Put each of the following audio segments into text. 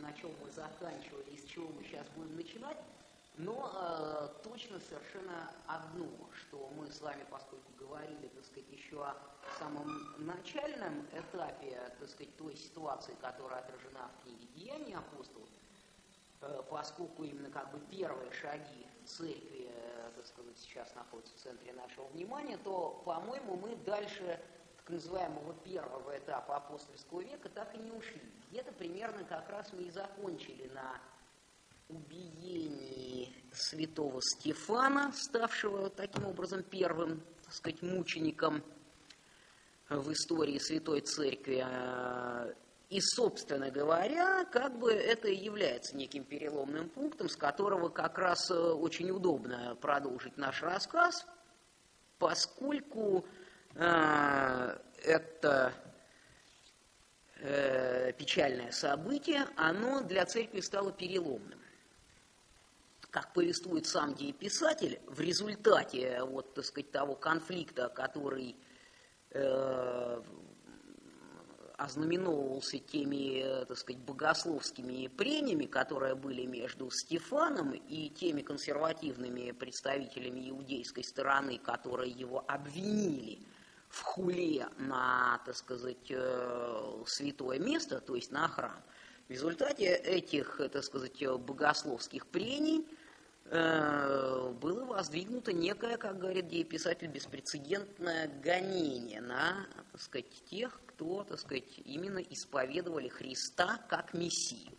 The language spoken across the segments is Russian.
на чем мы заканчивали и с чего мы сейчас будем начинать, но э, точно совершенно одно, что мы с вами, поскольку говорили, так сказать, еще о самом начальном этапе, так сказать, той ситуации, которая отражена в книге «Деяния апостолов», э, поскольку именно как бы первые шаги церкви, э, так сказать, сейчас находятся в центре нашего внимания, то, по-моему, мы дальше называемого первого этапа апостольского века так и не ушли. Где-то примерно как раз мы и закончили на убиении святого Стефана, ставшего таким образом первым, так сказать, мучеником в истории Святой Церкви. И, собственно говоря, как бы это и является неким переломным пунктом, с которого как раз очень удобно продолжить наш рассказ, поскольку э, это э, печальное событие, оно для церкви стало переломным. Как повествует сам дееписатель, в результате вот, так сказать, того конфликта, который э, ознаменовывался теми, так сказать, богословскими прениями, которые были между Стефаном и теми консервативными представителями иудейской стороны, которые его обвинили в хуле на, так сказать, э, святое место, то есть на храм. В результате этих, так сказать, богословских прений – Э, было воздвигнуто некое, как говорит писатель, беспрецедентное гонение на, так сказать, тех, кто, так сказать, именно исповедовали Христа как Мессию.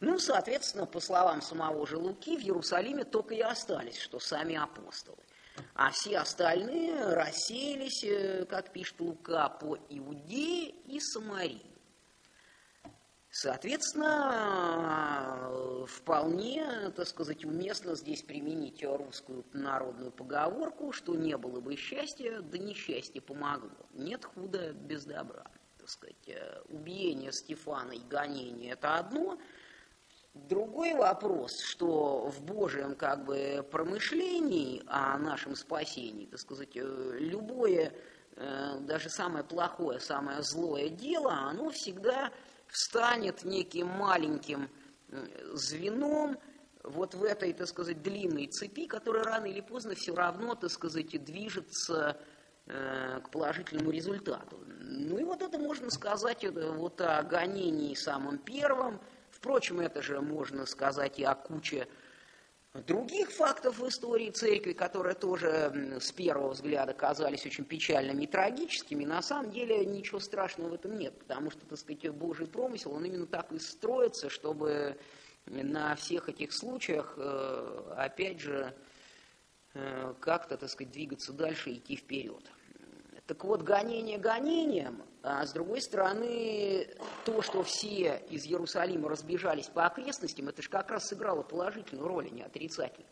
Ну, соответственно, по словам самого же Луки, в Иерусалиме только и остались, что сами апостолы. А все остальные рассеялись, э, как пишет Лука, по Иудее и Самарии. Соответственно, вполне, так сказать, уместно здесь применить русскую народную поговорку, что не было бы счастья, да несчастье помогло. Нет худа без добра. Так сказать, э, убиение Стефана и гонение – это одно. Другой вопрос, что в Божьем как бы промышлении о нашем спасении, так сказать, э, любое, э, даже самое плохое, самое злое дело, оно всегда станет неким маленьким звеном вот в этой, так сказать, длинной цепи, которая рано или поздно все равно, так сказать, движется э, к положительному результату. Ну и вот это можно сказать это вот о гонении самом первом. Впрочем, это же можно сказать и о куче других фактов в истории церкви, которые тоже с первого взгляда казались очень печальными и трагическими, на самом деле ничего страшного в этом нет, потому что, так сказать, Божий промысел, он именно так и строится, чтобы на всех этих случаях, э, опять же, э, как-то, так сказать, двигаться дальше и идти вперед. Так вот, гонение гонением, а с другой стороны, то, что все из Иерусалима разбежались по окрестностям, это же как раз сыграло положительную роль, а не отрицательную.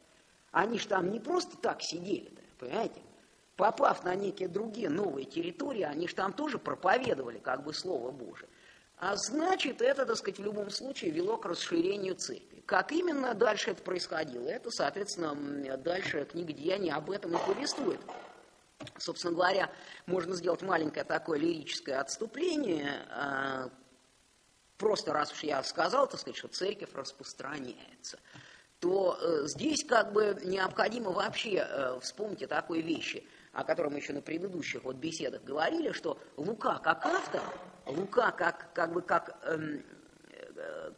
Они же там не просто так сидели, понимаете? Попав на некие другие новые территории, они же там тоже проповедовали как бы Слово Божие. А значит, это, так сказать, в любом случае вело к расширению церкви. Как именно дальше это происходило? Это, соответственно, дальше книга Деяний об этом и повествует. Собственно говоря, можно сделать маленькое такое лирическое отступление, а, просто раз уж я сказал, так сказать, что церковь распространяется, то э, здесь как бы необходимо вообще э, вспомнить о такой вещи, о которой мы еще на предыдущих вот беседах говорили, что Лука как автор, Лука как, как бы как эм, э,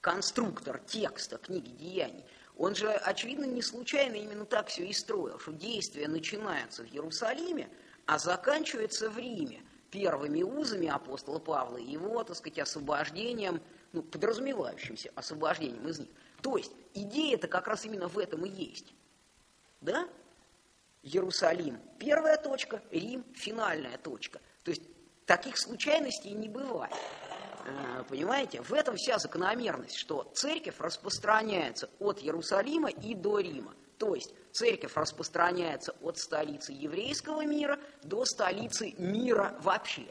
конструктор текста книги «Деяний», он же, очевидно, не случайно именно так все и строил, что действие начинается в Иерусалиме, а заканчивается в Риме первыми узами апостола Павла и его, так сказать, освобождением, ну, подразумевающимся освобождением из них. То есть идея-то как раз именно в этом и есть. Да? Иерусалим – первая точка, Рим – финальная точка. То есть таких случайностей не бывает. Э, понимаете, в этом вся закономерность, что церковь распространяется от Иерусалима и до Рима. То есть церковь распространяется от столицы еврейского мира до столицы мира вообще.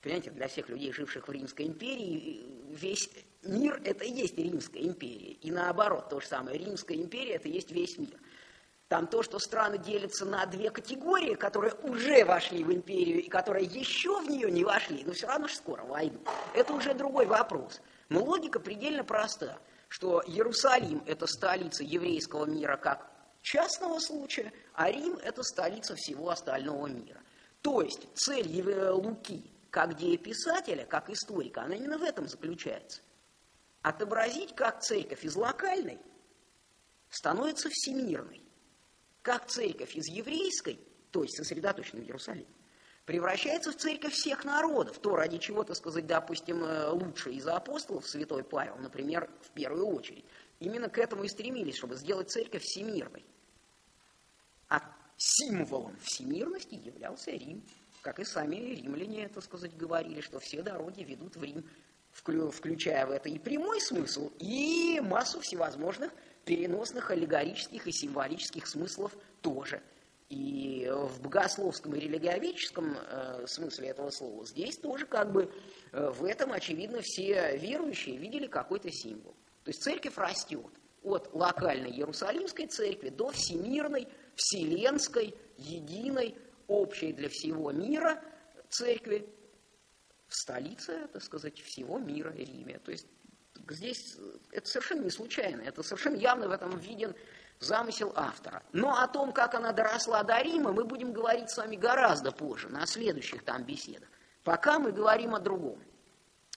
Понимаете, для всех людей, живших в Римской империи, весь мир – это и есть Римская империя. И наоборот, то же самое, Римская империя – это есть весь мир. Там то, что страны делятся на две категории, которые уже вошли в империю и которые еще в нее не вошли, но все равно же скоро войдут. Это уже другой вопрос. Но логика предельно проста, что Иерусалим – это столица еврейского мира как частного случая, а Рим – это столица всего остального мира. То есть цель Луки как дееписателя, как историка, она именно в этом заключается. Отобразить, как церковь из локальной становится всемирной, как церковь из еврейской, то есть сосредоточенной в Иерусалиме, превращается в церковь всех народов, то, ради чего, так сказать, допустим, э, лучший из апостолов, святой Павел, например, в первую очередь, именно к этому и стремились, чтобы сделать церковь всемирной. А символом всемирности являлся Рим, как и сами римляне, так сказать, говорили, что все дороги ведут в Рим, включая в это и прямой смысл, и массу всевозможных переносных аллегорических и символических смыслов тоже. И в богословском и религиоведческом э, смысле этого слова здесь тоже как бы э, в этом, очевидно, все верующие видели какой-то символ. То есть церковь растет от локальной Иерусалимской церкви до всемирной, вселенской, единой, общей для всего мира церкви в столице, так сказать, всего мира Риме. То есть здесь это совершенно не случайно, это совершенно явно в этом виден замысел автора. Но о том, как она доросла до Рима, мы будем говорить с вами гораздо позже, на следующих там беседах. Пока мы говорим о другом.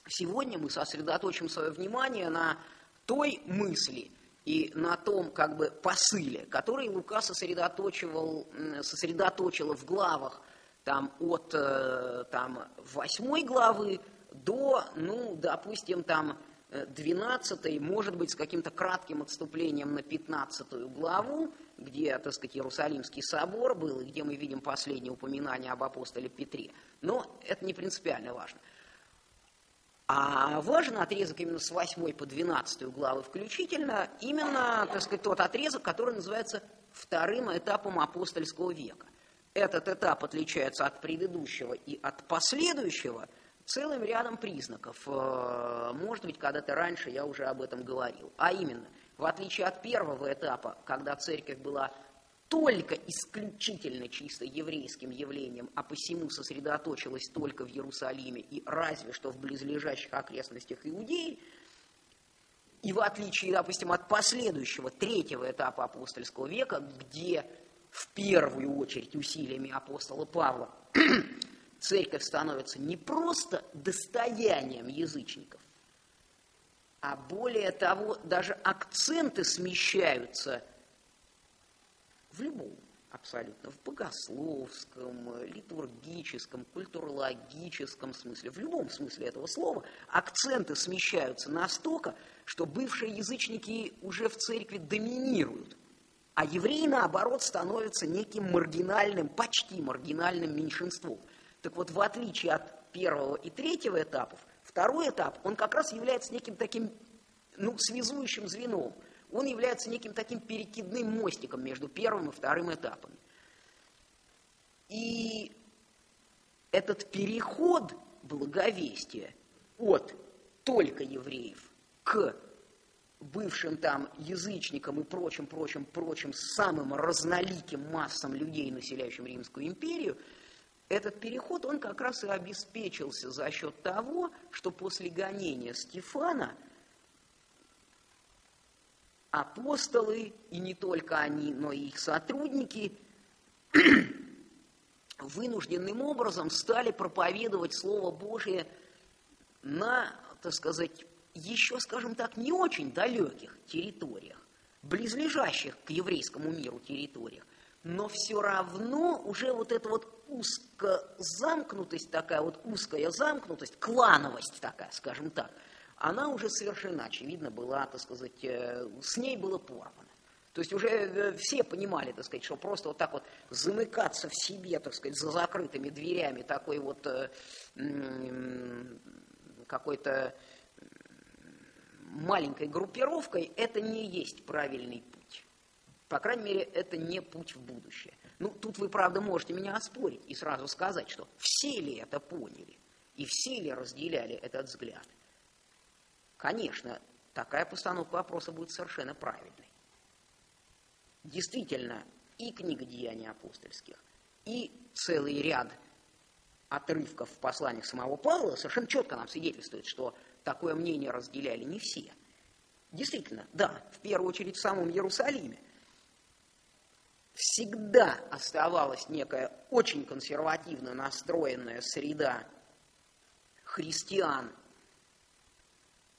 Сегодня мы сосредоточим свое внимание на той мысли и на том как бы посыле, который Лука сосредоточивал, сосредоточил в главах там, от э, там, 8 главы до, ну, допустим, там, 12, может быть, с каким-то кратким отступлением на 15 главу, где, так сказать, Иерусалимский собор был, где мы видим последнее упоминание об апостоле Петре. Но это не принципиально важно. А важен отрезок именно с 8 по 12 главы включительно, именно, так сказать, тот отрезок, который называется вторым этапом апостольского века. Этот этап отличается от предыдущего и от последующего – целым рядом признаков. Э, может быть, когда-то раньше я уже об этом говорил. А именно, в отличие от первого этапа, когда церковь была только исключительно чисто еврейским явлением, а посему сосредоточилась только в Иерусалиме и разве что в близлежащих окрестностях Иудеи, и в отличие, допустим, от последующего, третьего этапа апостольского века, где в первую очередь усилиями апостола Павла церковь становится не просто достоянием язычников, а более того, даже акценты смещаются в любом абсолютно, в богословском, литургическом, культурологическом смысле, в любом смысле этого слова, акценты смещаются настолько, что бывшие язычники уже в церкви доминируют, а евреи, наоборот, становятся неким маргинальным, почти маргинальным меньшинством – так вот, в отличие от первого и третьего этапов, второй этап, он как раз является неким таким, ну, связующим звеном. Он является неким таким перекидным мостиком между первым и вторым этапами. И этот переход благовестия от только евреев к бывшим там язычникам и прочим, прочим, прочим самым разноликим массам людей, населяющим Римскую империю – этот переход, он как раз и обеспечился за счет того, что после гонения Стефана апостолы, и не только они, но и их сотрудники, вынужденным образом стали проповедовать Слово Божие на, так сказать, еще, скажем так, не очень далеких территориях, близлежащих к еврейскому миру территориях но все равно уже вот эта вот узкозамкнутость такая, вот узкая замкнутость, клановость такая, скажем так, она уже совершенно очевидно была, так сказать, э, с ней было порвано. То есть уже э, все понимали, так сказать, что просто вот так вот замыкаться в себе, так сказать, за закрытыми дверями такой вот э, какой-то маленькой группировкой, это не есть правильный путь. По крайней мере, это не путь в будущее. Ну, тут вы, правда, можете меня оспорить и сразу сказать, что все ли это поняли и все ли разделяли этот взгляд. Конечно, такая постановка вопроса будет совершенно правильной. Действительно, и книга «Деяния апостольских», и целый ряд отрывков в посланиях самого Павла совершенно четко нам свидетельствует, что такое мнение разделяли не все. Действительно, да, в первую очередь в самом Иерусалиме всегда оставалась некая очень консервативно настроенная среда христиан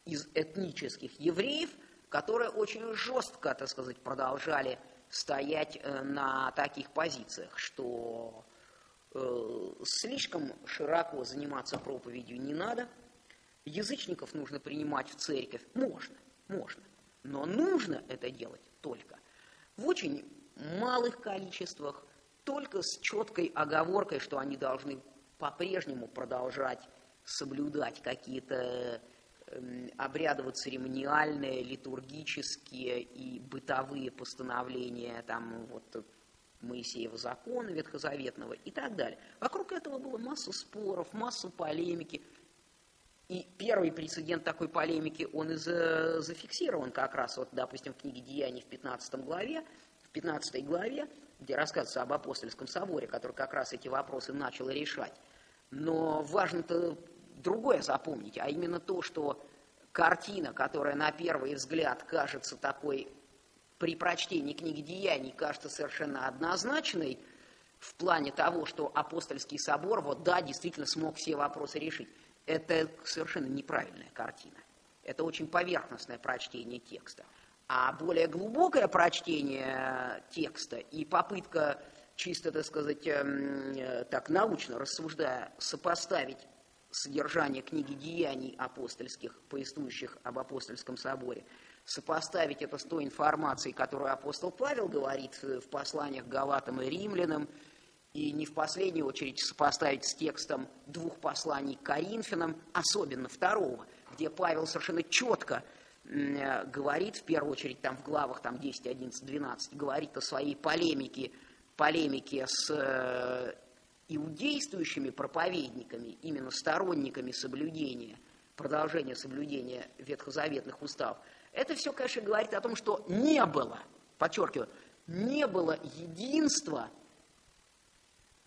из этнических евреев, которые очень жестко, так сказать, продолжали стоять э, на таких позициях, что э, слишком широко заниматься проповедью не надо, язычников нужно принимать в церковь, можно, можно, но нужно это делать только в очень малых количествах, только с четкой оговоркой, что они должны по-прежнему продолжать соблюдать какие-то эм, обрядово-церемониальные, литургические и бытовые постановления там, вот, Моисеева закона ветхозаветного и так далее. Вокруг этого было масса споров, массу полемики. И первый прецедент такой полемики, он и зафиксирован как раз, вот, допустим, в книге «Деяний» в 15 главе, в 15 главе, где рассказывается об апостольском соборе, который как раз эти вопросы начал решать. Но важно-то другое запомнить, а именно то, что картина, которая на первый взгляд кажется такой, при прочтении книги Деяний, кажется совершенно однозначной, в плане того, что апостольский собор, вот да, действительно смог все вопросы решить. Это совершенно неправильная картина. Это очень поверхностное прочтение текста. А более глубокое прочтение текста и попытка чисто, так сказать, эм, э, так научно рассуждая, сопоставить содержание книги «Деяний апостольских», повествующих об апостольском соборе, сопоставить это с той информацией, которую апостол Павел говорит в посланиях Галатам и Римлянам, и не в последнюю очередь сопоставить с текстом двух посланий к Коринфянам, особенно второго, где Павел совершенно четко э, говорит, в первую очередь там в главах там, 10, 11, 12, говорит о своей полемике, полемике с э, иудействующими проповедниками, именно сторонниками соблюдения, продолжения соблюдения ветхозаветных уставов, это все, конечно, говорит о том, что не было, подчеркиваю, не было единства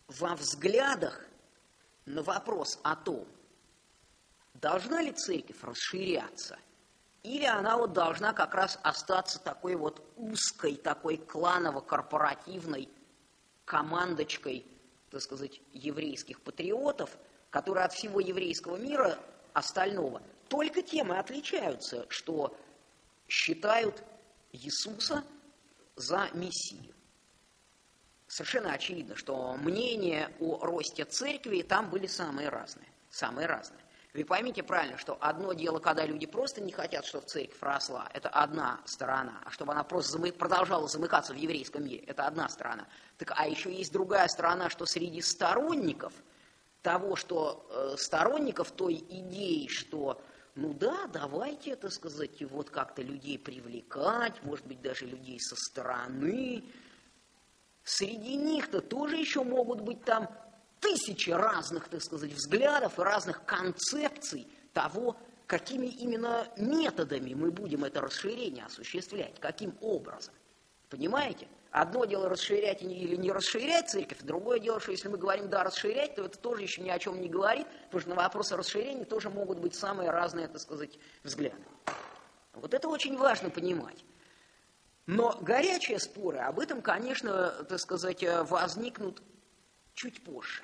во взглядах на вопрос о том, должна ли церковь расширяться, или она вот должна как раз остаться такой вот узкой, такой кланово-корпоративной командочкой так сказать, еврейских патриотов, которые от всего еврейского мира остального только тем и отличаются, что считают Иисуса за Мессию. Совершенно очевидно, что мнения о росте церкви там были самые разные, самые разные. Вы поймите правильно, что одно дело, когда люди просто не хотят, чтобы церковь росла, это одна сторона, а чтобы она просто замы... продолжала замыкаться в еврейском мире, это одна сторона. Так, а еще есть другая сторона, что среди сторонников того, что э, сторонников той идеи, что ну да, давайте, это сказать, вот как-то людей привлекать, может быть, даже людей со стороны. Среди них-то тоже еще могут быть там тысячи разных, так сказать, взглядов и разных концепций того, какими именно методами мы будем это расширение осуществлять, каким образом. Понимаете? Одно дело расширять или не расширять церковь, другое дело, что если мы говорим «да, расширять», то это тоже еще ни о чем не говорит, потому что на вопросы расширения тоже могут быть самые разные, так сказать, взгляды. Вот это очень важно понимать. Но горячие споры об этом, конечно, так сказать, возникнут чуть позже.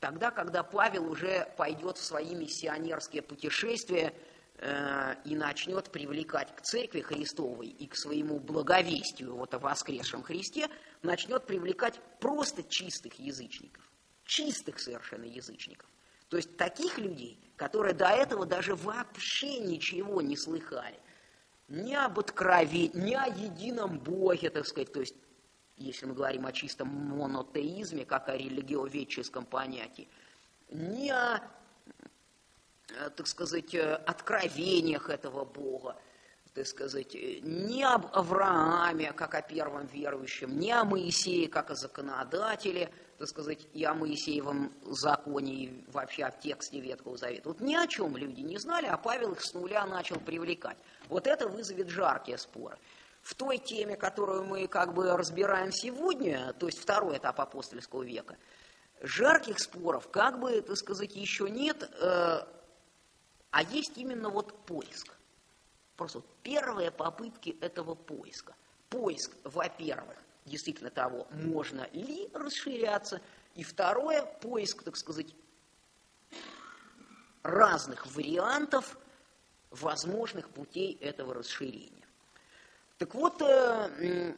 Тогда, когда Павел уже пойдет в свои миссионерские путешествия э, и начнет привлекать к церкви Христовой и к своему благовестию вот о воскресшем Христе, начнет привлекать просто чистых язычников, чистых совершенно язычников. То есть таких людей, которые до этого даже вообще ничего не слыхали. Ни об откровении, ни о едином Боге, так сказать. То есть если мы говорим о чистом монотеизме, как о религиоведческом понятии, не о, э, так сказать, э, откровениях этого Бога, так сказать, не об Аврааме, как о первом верующем, не о Моисее, как о законодателе, так сказать, и о Моисеевом законе, и вообще о тексте Ветхого Завета. Вот ни о чем люди не знали, а Павел их с нуля начал привлекать. Вот это вызовет жаркие споры. В той теме, которую мы как бы разбираем сегодня, то есть второй этап апостольского века, жарких споров, как бы, так сказать, еще нет, э, а есть именно вот поиск. Просто первые попытки этого поиска. Поиск, во-первых, действительно того, можно ли расширяться, и второе, поиск, так сказать, разных вариантов возможных путей этого расширения. Так вот, э,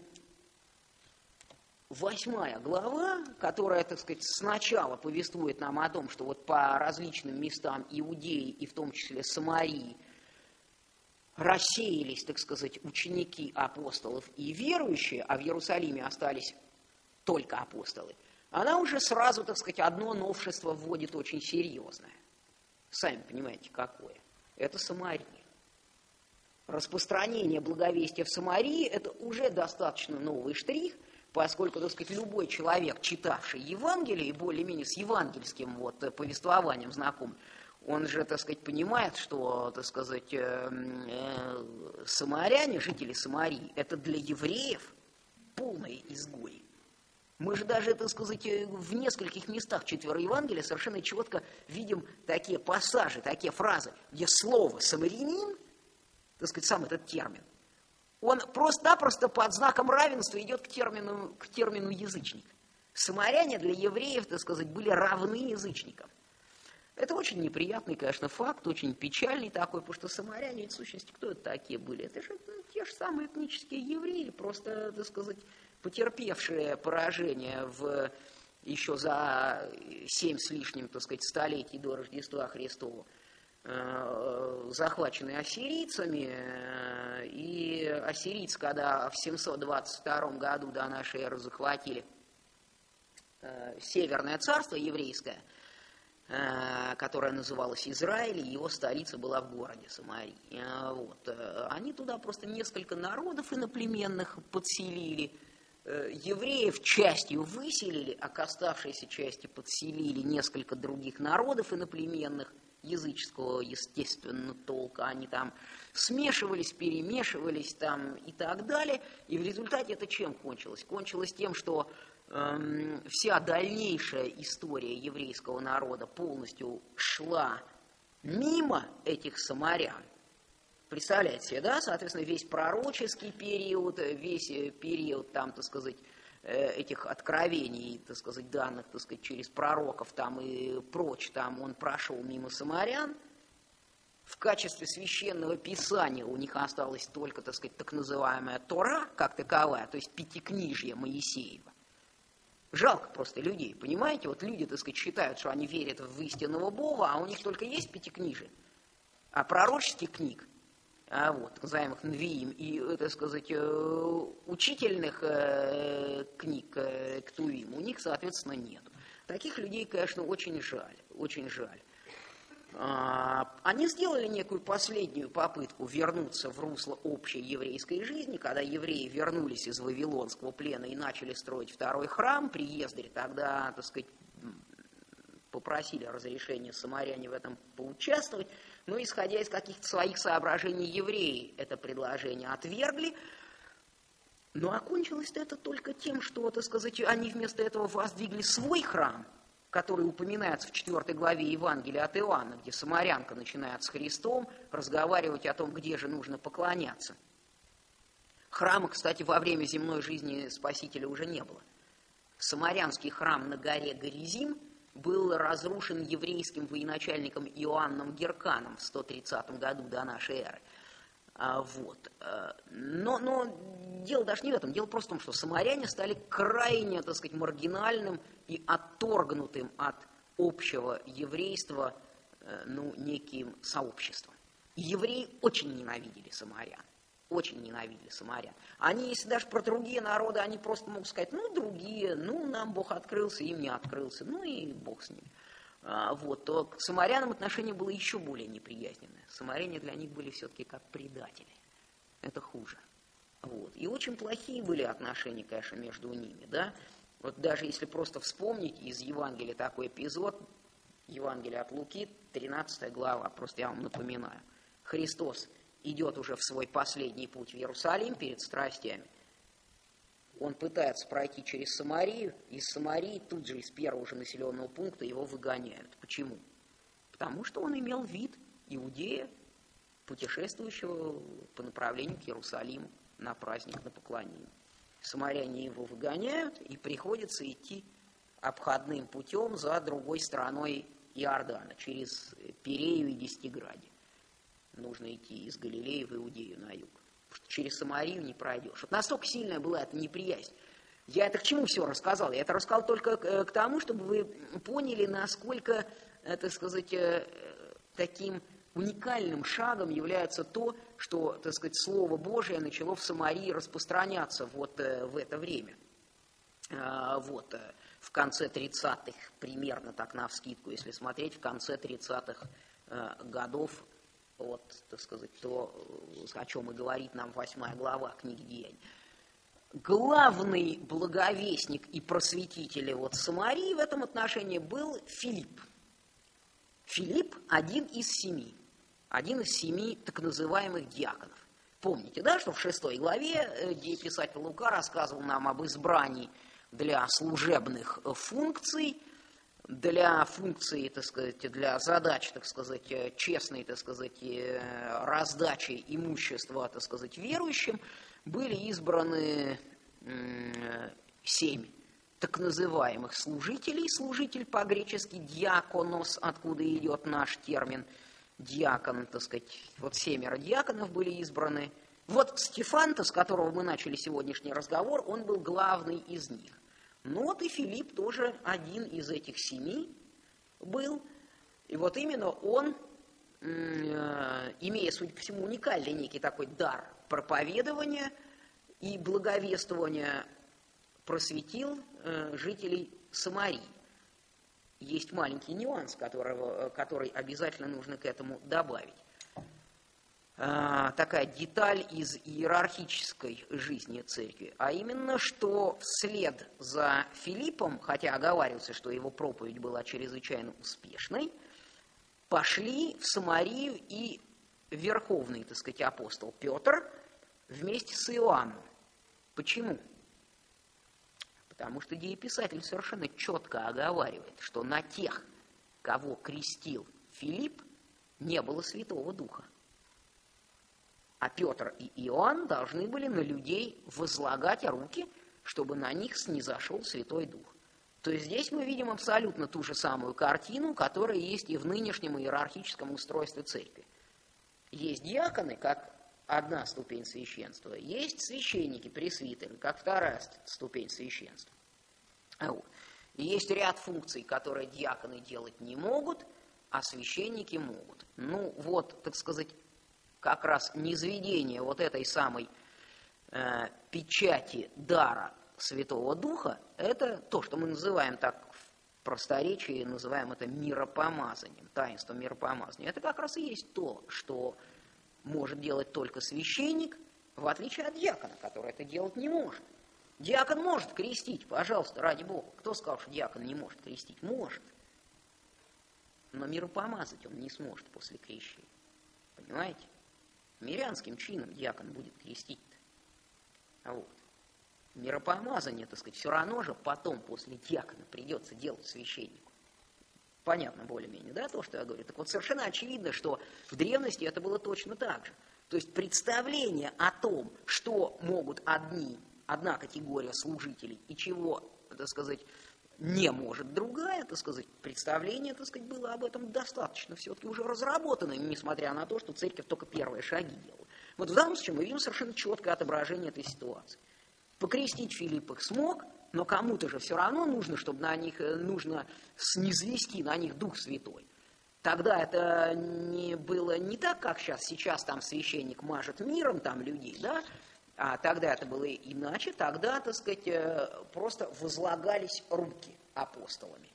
восьмая глава, которая, так сказать, сначала повествует нам о том, что вот по различным местам Иудеи, и в том числе Самарии, рассеялись, так сказать, ученики апостолов и верующие, а в Иерусалиме остались только апостолы, она уже сразу, так сказать, одно новшество вводит очень серьезное. Сами понимаете, какое. Это Самария. Распространение благовестия в Самарии – это уже достаточно новый штрих, поскольку, так сказать, любой человек, читавший Евангелие и более-менее с евангельским вот, повествованием знаком, он же, так сказать, понимает, что, так сказать, э, э, самаряне, жители Самарии, это для евреев полные изгои. Мы же даже, так сказать, э, в нескольких местах четверо Евангелия совершенно четко видим такие пассажи, такие фразы, где слово «самарянин», так сказать, сам этот термин, он просто-напросто под знаком равенства идет к термину, к термину язычник. Самаряне для евреев, так сказать, были равны язычникам. Это очень неприятный, конечно, факт, очень печальный такой, потому что самаряне, в сущности, кто это такие были? Это же ну, те же самые этнические евреи, просто, так сказать, потерпевшие поражение в еще за семь с лишним, так сказать, столетий до Рождества Христова, э, захваченные ассирийцами, э, и ассирийцы, когда в 722 году до нашей эры захватили э, Северное царство еврейское – которая называлась Израиль, и его столица была в городе Самарии. Вот. Они туда просто несколько народов иноплеменных подселили, евреев частью выселили, а к оставшейся части подселили несколько других народов иноплеменных, языческого, естественно, толка. Они там смешивались, перемешивались там и так далее. И в результате это чем кончилось? Кончилось тем, что Эм, вся дальнейшая история еврейского народа полностью шла мимо этих самарян. Представляете себе, да, соответственно, весь пророческий период, весь период, там, так сказать, этих откровений, так сказать, данных, так сказать, через пророков там и прочь, там он прошел мимо самарян. В качестве священного писания у них осталась только, так сказать, так называемая Тора, как таковая, то есть пятикнижье Моисеева. Жалко просто людей, понимаете? Вот люди, так сказать, считают, что они верят в истинного Бога, а у них только есть пятикнижие. А пророческих книг, а вот, так называемых Нвиим, и, так сказать, э, учительных э, книг э, Ктувим, у них, соответственно, нет. Таких людей, конечно, очень жаль, очень жаль. А, они сделали некую последнюю попытку вернуться в русло общей еврейской жизни, когда евреи вернулись из Вавилонского плена и начали строить второй храм, при Ездаре тогда, так сказать, попросили разрешения самаряне в этом поучаствовать, но исходя из каких-то своих соображений евреи это предложение отвергли, но окончилось это только тем, что, так сказать, они вместо этого воздвигли свой храм – который упоминается в 4 главе Евангелия от Иоанна, где самарянка начинает с Христом разговаривать о том, где же нужно поклоняться. Храма, кстати, во время земной жизни Спасителя уже не было. Самарянский храм на горе Горизим был разрушен еврейским военачальником Иоанном Герканом в 130 году до нашей эры. А, вот. Э, но, но дело даже не в этом. Дело просто в том, что самаряне стали крайне, так сказать, маргинальным и отторгнутым от общего еврейства э, ну, неким сообществом. И евреи очень ненавидели самарян. Очень ненавидели самарян. Они, если даже про другие народы, они просто могут сказать, ну, другие, ну, нам Бог открылся, им не открылся, ну и Бог с ними. А, вот, то к самарянам отношение было еще более неприязненное. Самаряне для них были все-таки как предатели. Это хуже. Вот. И очень плохие были отношения, конечно, между ними. Да? Вот даже если просто вспомнить из Евангелия такой эпизод, Евангелие от Луки, 13 глава, просто я вам напоминаю. Христос идет уже в свой последний путь в Иерусалим перед страстями. Он пытается пройти через Самарию, из Самарии тут же из первого же населенного пункта его выгоняют. Почему? Потому что он имел вид иудея, путешествующего по направлению к Иерусалиму на праздник, на поклонение. Самаряне его выгоняют, и приходится идти обходным путем за другой стороной Иордана, через Перею и Десятиграде. Нужно идти из Галилеи в Иудею на юг. Через Самарию не пройдешь. Вот настолько сильная была эта неприязнь. Я это к чему все рассказал? Я это рассказал только к, к тому, чтобы вы поняли, насколько, э, так сказать, э, таким уникальным шагом является то, что, так сказать, Слово Божие начало в Самарии распространяться вот э, в это время. А, вот, в конце 30-х, примерно так на вскидку, если смотреть, в конце 30-х годов вот, так сказать, то, о чем и говорит нам восьмая глава книги Деяний. Главный благовестник и просветитель вот Самарии в этом отношении был Филипп. Филипп один из семи, один из семи так называемых диаконов. Помните, да, что в шестой главе, э, где писатель Лука рассказывал нам об избрании для служебных функций – для функции, так сказать, для задач, так сказать, э, честной, так сказать, э, раздачи имущества, так сказать, верующим, были избраны семь так называемых служителей. Служитель по-гречески диаконос, откуда идет наш термин диакон, так сказать, вот семеро диаконов были избраны. Вот Стефанта, с которого мы начали сегодняшний разговор, он был главный из них. Ну вот и Филипп тоже один из этих семи был. И вот именно он, э, имея, судя по всему, уникальный некий такой дар проповедования и благовествования, просветил э, жителей Самарии. Есть маленький нюанс, которого, который обязательно нужно к этому добавить. А, такая деталь из иерархической жизни церкви, а именно, что вслед за Филиппом, хотя оговаривался, что его проповедь была чрезвычайно успешной, пошли в Самарию и верховный, так сказать, апостол Петр вместе с Иоанном. Почему? Потому что дееписатель совершенно четко оговаривает, что на тех, кого крестил Филипп, не было Святого Духа. А Петр и Иоанн должны были на людей возлагать руки, чтобы на них снизошел Святой Дух. То есть здесь мы видим абсолютно ту же самую картину, которая есть и в нынешнем иерархическом устройстве церкви. Есть диаконы, как одна ступень священства, есть священники, пресвитеры, как вторая ступень священства. Вот. И есть ряд функций, которые диаконы делать не могут, а священники могут. Ну вот, так сказать, как раз низведение вот этой самой э, печати дара Святого Духа, это то, что мы называем так в просторечии, называем это миропомазанием, таинство миропомазания. Это как раз и есть то, что может делать только священник, в отличие от диакона, который это делать не может. Диакон может крестить, пожалуйста, ради Бога. Кто сказал, что диакон не может крестить? Может. Но миропомазать он не сможет после крещения. Понимаете? Мирянским чином диакон будет крестить. -то. Вот. Миропомазание, так сказать, все равно же потом, после диакона, придется делать священнику. Понятно более-менее, да, то, что я говорю? Так вот, совершенно очевидно, что в древности это было точно так же. То есть представление о том, что могут одни, одна категория служителей и чего, так сказать, не может другая, так сказать, представление, так сказать, было об этом достаточно все-таки уже разработано, несмотря на то, что церковь только первые шаги делала. Вот в данном случае мы видим совершенно четкое отображение этой ситуации. Покрестить Филипп их смог, но кому-то же все равно нужно, чтобы на них, э, нужно снизвести на них Дух Святой. Тогда это не было не так, как сейчас. Сейчас там священник мажет миром там людей, да, а тогда это было иначе, тогда, так сказать, э, просто возлагались руки апостолами.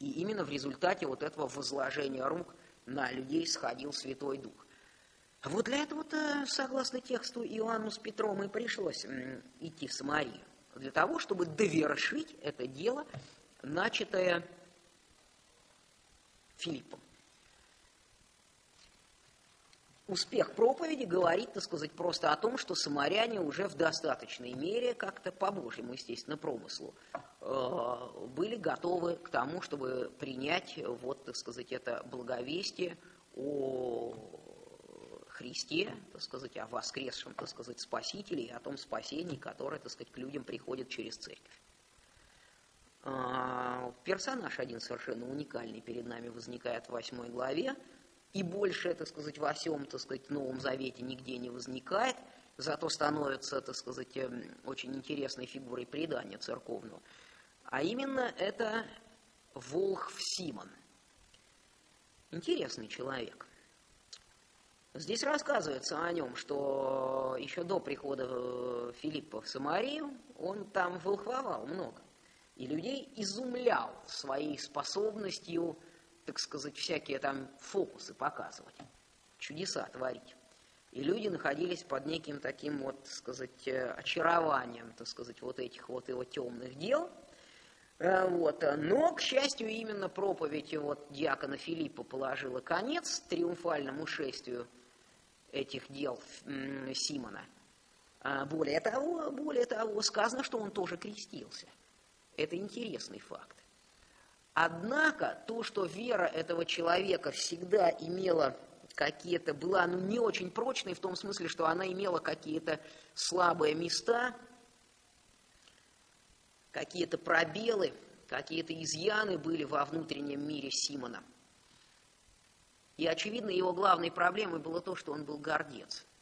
И именно в результате вот этого возложения рук на людей сходил Святой Дух. Вот для этого-то, согласно тексту Иоанну с Петром, и пришлось идти в Самарию. Для того, чтобы довершить это дело, начатое Филиппом. Успех проповеди говорит, так сказать, просто о том, что самаряне уже в достаточной мере, как-то по Божьему, естественно, промыслу, э, были готовы к тому, чтобы принять, вот, так сказать, это благовестие о Христе, так сказать, о воскресшем, так сказать, Спасителе и о том спасении, которое, так сказать, к людям приходит через церковь. А, персонаж один совершенно уникальный перед нами возникает в восьмой главе, и больше, так сказать, во всем, так сказать, Новом Завете нигде не возникает, зато становится, так сказать, эм, очень интересной фигурой предания церковного. А именно это Волхв Симон. Интересный человек. Здесь рассказывается о нем, что еще до прихода э, Филиппа в Самарию он там волхвовал много и людей изумлял своей способностью, так сказать, всякие там фокусы показывать, чудеса творить. И люди находились под неким таким вот, так сказать, э, очарованием, так сказать, вот этих вот его темных дел. Э, вот. Но, к счастью, именно проповедь вот диакона Филиппа положила конец триумфальному шествию этих дел Симона. А более того, более того, сказано, что он тоже крестился – это интересный факт. Однако то, что вера этого человека всегда имела какие-то, была ну, не очень прочной в том смысле, что она имела какие-то слабые места, какие-то пробелы, какие-то изъяны были во внутреннем мире Симона. И, очевидно, его главной проблемой было то, что он был гордец –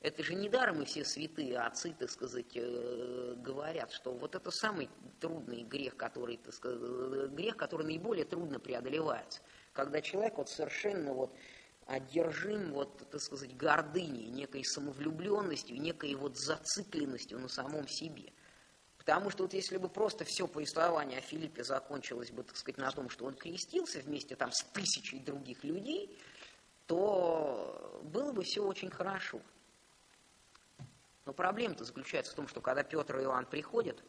это же недаром и все святые отцы, так сказать, э, говорят, что вот это самый трудный грех, который, так сказать, грех, который наиболее трудно преодолевается. Когда человек вот совершенно вот одержим, вот, так сказать, гордыней, некой самовлюбленностью, некой вот зацикленностью на самом себе. Потому что вот если бы просто все повествование о Филиппе закончилось бы, так сказать, на том, что он крестился вместе там с тысячей других людей, то было бы все очень хорошо. Но проблема-то заключается в том, что когда Петр и Иоанн приходят,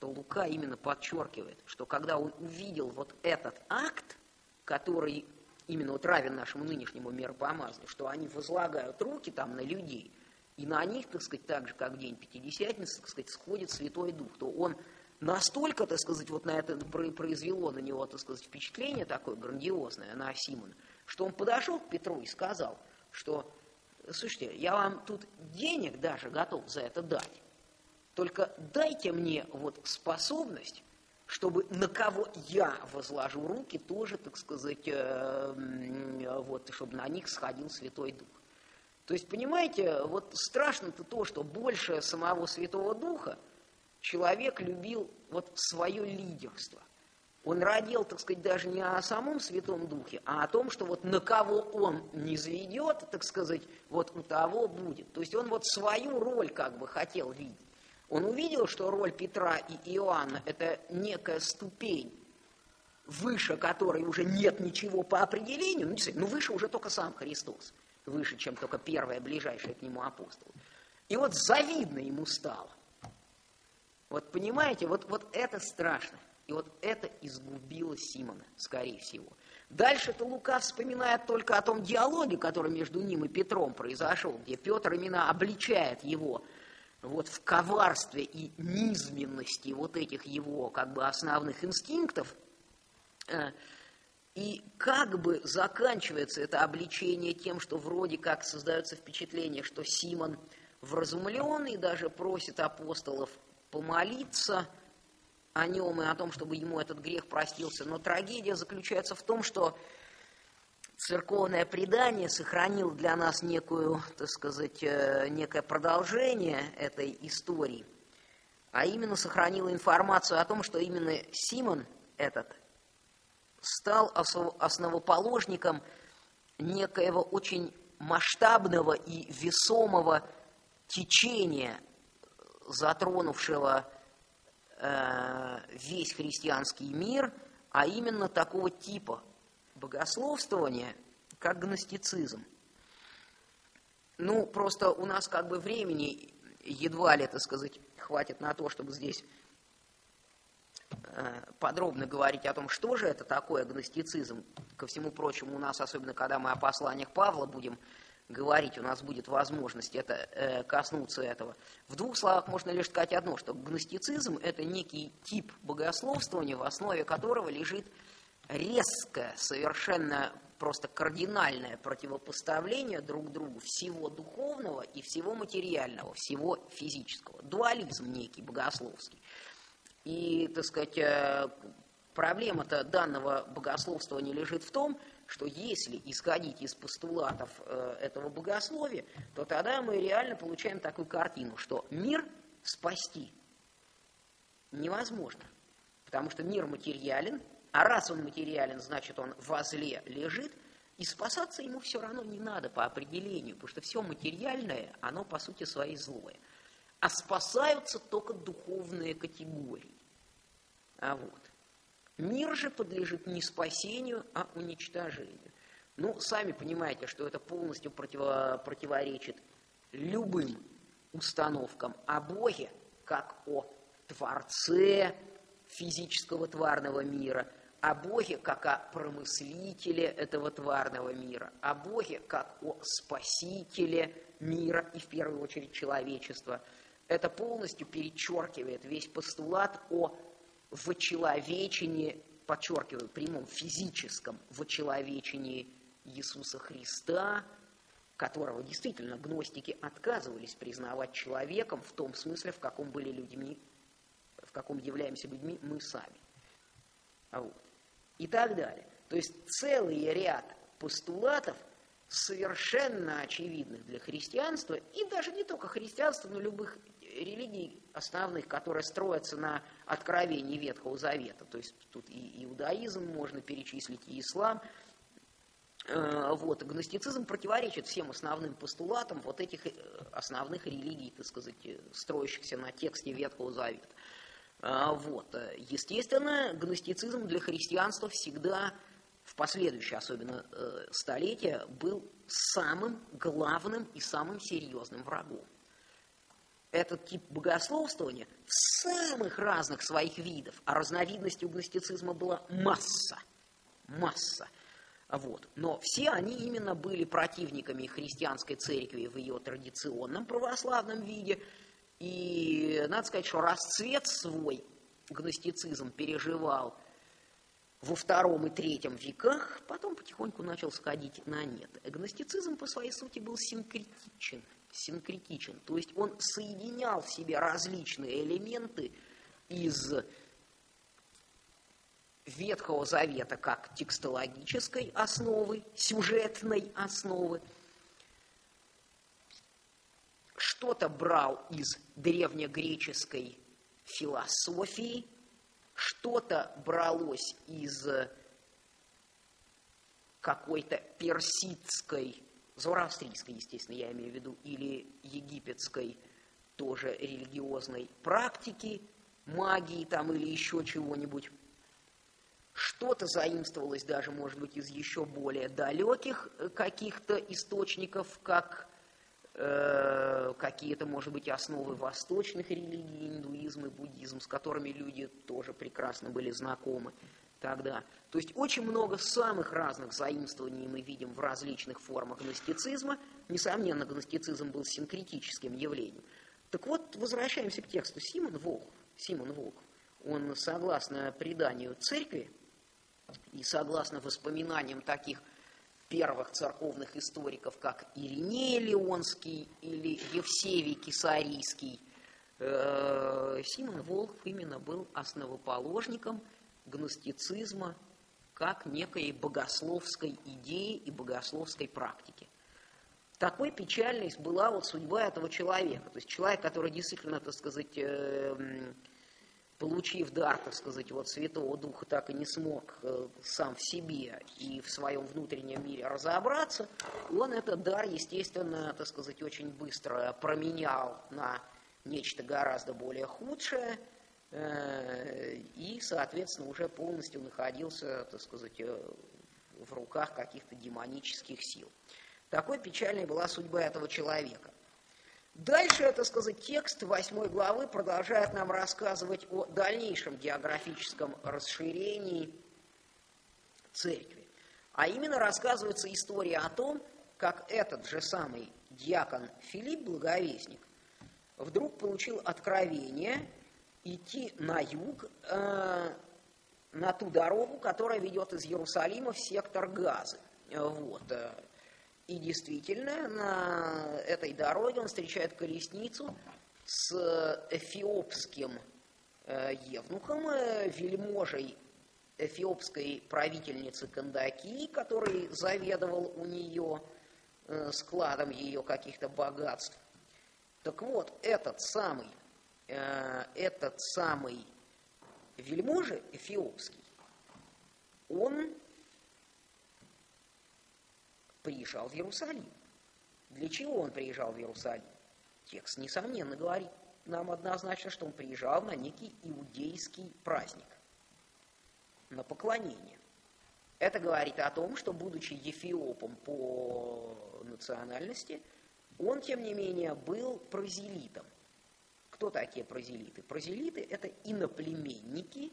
то Лука именно подчеркивает, что когда он увидел вот этот акт, который именно вот равен нашему нынешнему миропомазанию, что они возлагают руки там на людей, и на них, так сказать, так же, как день Пятидесятницы, так сказать, сходит Святой Дух, то он настолько, так сказать, вот на это произвело на него, так сказать, впечатление такое грандиозное на Симона, что он подошел к Петру и сказал, что слушайте, я вам тут денег даже готов за это дать. Только дайте мне вот способность, чтобы на кого я возложу руки, тоже, так сказать, э, вот, чтобы на них сходил Святой Дух. То есть, понимаете, вот страшно-то то, что больше самого Святого Духа человек любил вот свое лидерство. Он родил, так сказать, даже не о самом Святом Духе, а о том, что вот на кого он не заведет, так сказать, вот у того будет. То есть он вот свою роль как бы хотел видеть. Он увидел, что роль Петра и Иоанна – это некая ступень, выше которой уже нет ничего по определению, ну, ну выше уже только сам Христос, выше, чем только первая ближайшая к нему апостол. И вот завидно ему стало. Вот понимаете, вот, вот это страшно. И вот это изгубило Симона, скорее всего. Дальше-то Лука вспоминает только о том диалоге, который между ним и Петром произошел, где Петр именно обличает его вот в коварстве и низменности вот этих его как бы основных инстинктов. Э, и как бы заканчивается это обличение тем, что вроде как создается впечатление, что Симон вразумлен и даже просит апостолов помолиться – о нем и о том, чтобы ему этот грех простился. Но трагедия заключается в том, что церковное предание сохранило для нас некую, так сказать, э, некое продолжение этой истории, а именно сохранило информацию о том, что именно Симон этот стал основоположником некоего очень масштабного и весомого течения, затронувшего Э, весь христианский мир, а именно такого типа богословствования, как гностицизм. Ну, просто у нас как бы времени едва ли, так сказать, хватит на то, чтобы здесь э, подробно говорить о том, что же это такое гностицизм. Ко всему прочему, у нас, особенно когда мы о посланиях Павла будем говорить, у нас будет возможность это, э, коснуться этого. В двух словах можно лишь сказать одно, что гностицизм – это некий тип богословствования, в основе которого лежит резкое, совершенно просто кардинальное противопоставление друг другу всего духовного и всего материального, всего физического. Дуализм некий богословский. И, так сказать, э, проблема-то данного богословства не лежит в том, что если исходить из постулатов э, этого богословия, то тогда мы реально получаем такую картину, что мир спасти невозможно, потому что мир материален, а раз он материален, значит, он возле лежит, и спасаться ему все равно не надо по определению, потому что все материальное, оно по сути своей злое. А спасаются только духовные категории. А вот. Мир же подлежит не спасению, а уничтожению. Ну, сами понимаете, что это полностью противо, противоречит любым установкам о Боге, как о Творце физического тварного мира – о Боге как о промыслителе этого тварного мира, о Боге как о спасителе мира и в первую очередь человечества. Это полностью перечеркивает весь постулат о вочеловечении, подчеркиваю, прямом физическом вочеловечении Иисуса Христа, которого действительно гностики отказывались признавать человеком в том смысле, в каком были людьми, в каком являемся людьми мы сами. Вот и так далее. То есть целый ряд постулатов, совершенно очевидных для христианства, и даже не только христианства, но любых религий основных, которые строятся на откровении Ветхого Завета. То есть тут и иудаизм можно перечислить, и ислам. Э, вот, гностицизм противоречит всем основным постулатам вот этих э, основных религий, так сказать, строящихся на тексте Ветхого Завета. А, вот. Естественно, гностицизм для христианства всегда, в последующее особенно э, столетие, был самым главным и самым серьезным врагом. Этот тип богословствования в самых разных своих видах, а разновидностей у гностицизма была масса, масса. Вот. Но все они именно были противниками христианской церкви в ее традиционном православном виде – и надо сказать, что расцвет свой гностицизм переживал во втором и третьем веках, потом потихоньку начал сходить на нет. Гностицизм по своей сути был синкретичен, синкретичен, то есть он соединял в себе различные элементы из Ветхого Завета как текстологической основы, сюжетной основы, что-то брал из древнегреческой философии, что-то бралось из какой-то персидской, зороастрийской, естественно, я имею в виду, или египетской тоже религиозной практики, магии там или еще чего-нибудь. Что-то заимствовалось даже, может быть, из еще более далеких каких-то источников, как Э, какие-то, может быть, основы восточных религий, индуизм и буддизм, с которыми люди тоже прекрасно были знакомы тогда. То есть очень много самых разных заимствований мы видим в различных формах гностицизма. Несомненно, гностицизм был синкретическим явлением. Так вот, возвращаемся к тексту Симон Волков. Симон Волков, он, согласно преданию церкви и согласно воспоминаниям таких первых церковных историков, как Ириней Леонский или Евсевий Кисарийский, э, Симон Волков именно был основоположником гностицизма как некой богословской идеи и богословской практики. Такой печальной была вот судьба этого человека. То есть человек, который действительно, так сказать, э, получив дар, так сказать, вот Святого Духа, так и не смог э, сам в себе и в своем внутреннем мире разобраться, он этот дар, естественно, так сказать, очень быстро променял на нечто гораздо более худшее, и, соответственно, уже полностью находился, так сказать, э, в руках каких-то демонических сил. Такой печальной была судьба этого человека. Дальше, это сказать, текст восьмой главы продолжает нам рассказывать о дальнейшем географическом расширении церкви. А именно рассказывается история о том, как этот же самый диакон Филипп Благовестник вдруг получил откровение идти на юг, э, на ту дорогу, которая ведет из Иерусалима в сектор Газы. Вот. И действительно, на этой дороге он встречает колесницу с эфиопским э, евнухом, э, вельможей эфиопской правительницы Кандаки, который заведовал у нее э, складом ее каких-то богатств. Так вот, этот самый, этот самый вельможа эфиопский, он приезжал в Иерусалим. Для чего он приезжал в Иерусалим? Текст, несомненно, говорит нам однозначно, что он приезжал на некий иудейский праздник, на поклонение. Это говорит о том, что, будучи ефиопом по национальности, он, тем не менее, был прозелитом. Кто такие прозелиты? Прозелиты – это иноплеменники,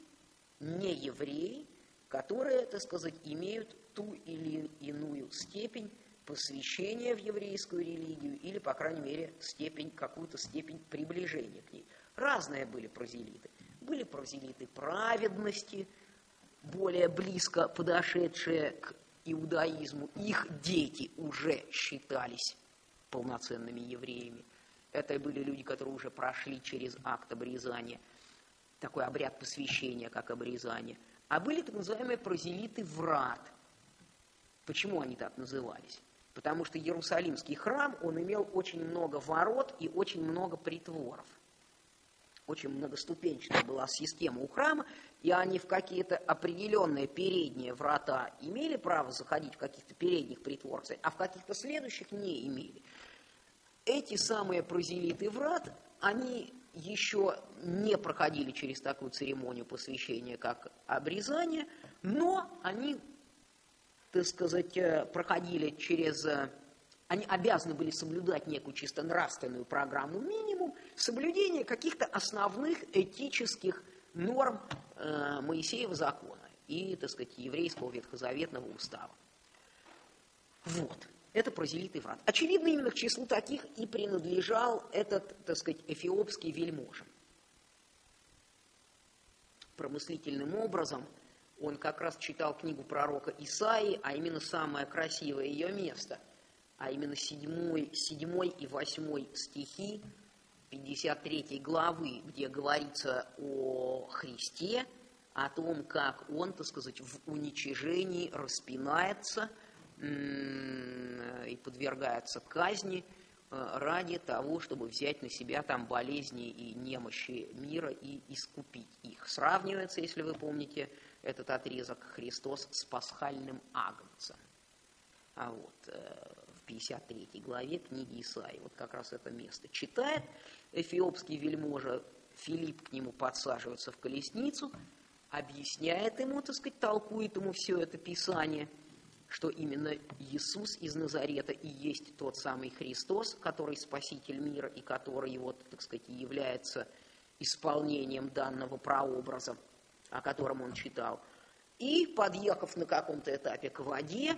не евреи, которые, так сказать, имеют ту или иную степень посвящения в еврейскую религию или, по крайней мере, степень, какую-то степень приближения к ней. Разные были прозелиты. Были прозелиты праведности, более близко подошедшие к иудаизму. Их дети уже считались полноценными евреями. Это были люди, которые уже прошли через акт обрезания, такой обряд посвящения, как обрезание. А были так называемые прозелиты врат. Почему они так назывались? Потому что Иерусалимский храм, он имел очень много ворот и очень много притворов. Очень многоступенчатая была система у храма, и они в какие-то определенные передние врата имели право заходить в каких-то передних притворцев, а в каких-то следующих не имели. Эти самые прозелиты врат, они еще не проходили через такую церемонию посвящения, как обрезание, но они так сказать, э, проходили через... Э, они обязаны были соблюдать некую чисто нравственную программу минимум, соблюдение каких-то основных этических норм э, Моисеева закона и, так сказать, еврейского ветхозаветного устава. Вот. Это прозелитый врат. Очевидно, именно к числу таких и принадлежал этот, так сказать, эфиопский вельможа. Промыслительным образом – он как раз читал книгу пророка Исаии, а именно самое красивое ее место, а именно 7, 7 и 8 стихи 53 главы, где говорится о Христе, о том, как он, так сказать, в уничижении распинается и подвергается казни э, ради того, чтобы взять на себя там болезни и немощи мира и искупить их. Сравнивается, если вы помните, этот отрезок Христос с пасхальным агнцем. А вот э, в 53 главе книги Исаии, вот как раз это место читает, эфиопский вельможа Филипп к нему подсаживается в колесницу, объясняет ему, так сказать, толкует ему все это Писание, что именно Иисус из Назарета и есть тот самый Христос, который Спаситель мира и который, вот, так сказать, является исполнением данного прообраза о котором он читал. И, подъехав на каком-то этапе к воде,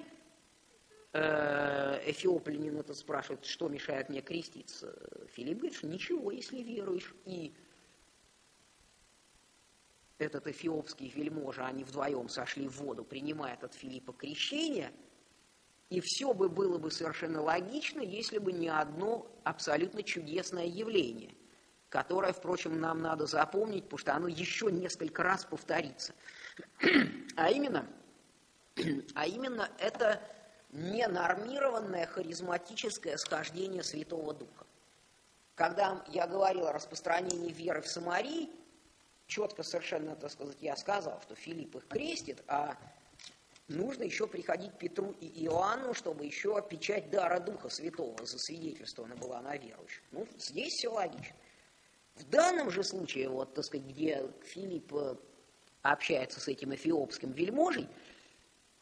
э, эфиоплянин это спрашивает, что мешает мне креститься. Филипп говорит, ничего, если веруешь. И этот эфиопский вельможа, они вдвоем сошли в воду, принимает от Филиппа крещение, и все бы было бы совершенно логично, если бы не одно абсолютно чудесное явление которое, впрочем, нам надо запомнить, потому что оно еще несколько раз повторится. А именно, а именно это ненормированное харизматическое схождение Святого Духа. Когда я говорил о распространении веры в Самарии, четко совершенно, так сказать, я сказал, что Филипп их крестит, а нужно еще приходить Петру и Иоанну, чтобы еще печать дара Духа Святого засвидетельствована была на верующих. Ну, здесь все логично. В данном же случае, вот, так сказать, где Филипп э, общается с этим эфиопским вельможей,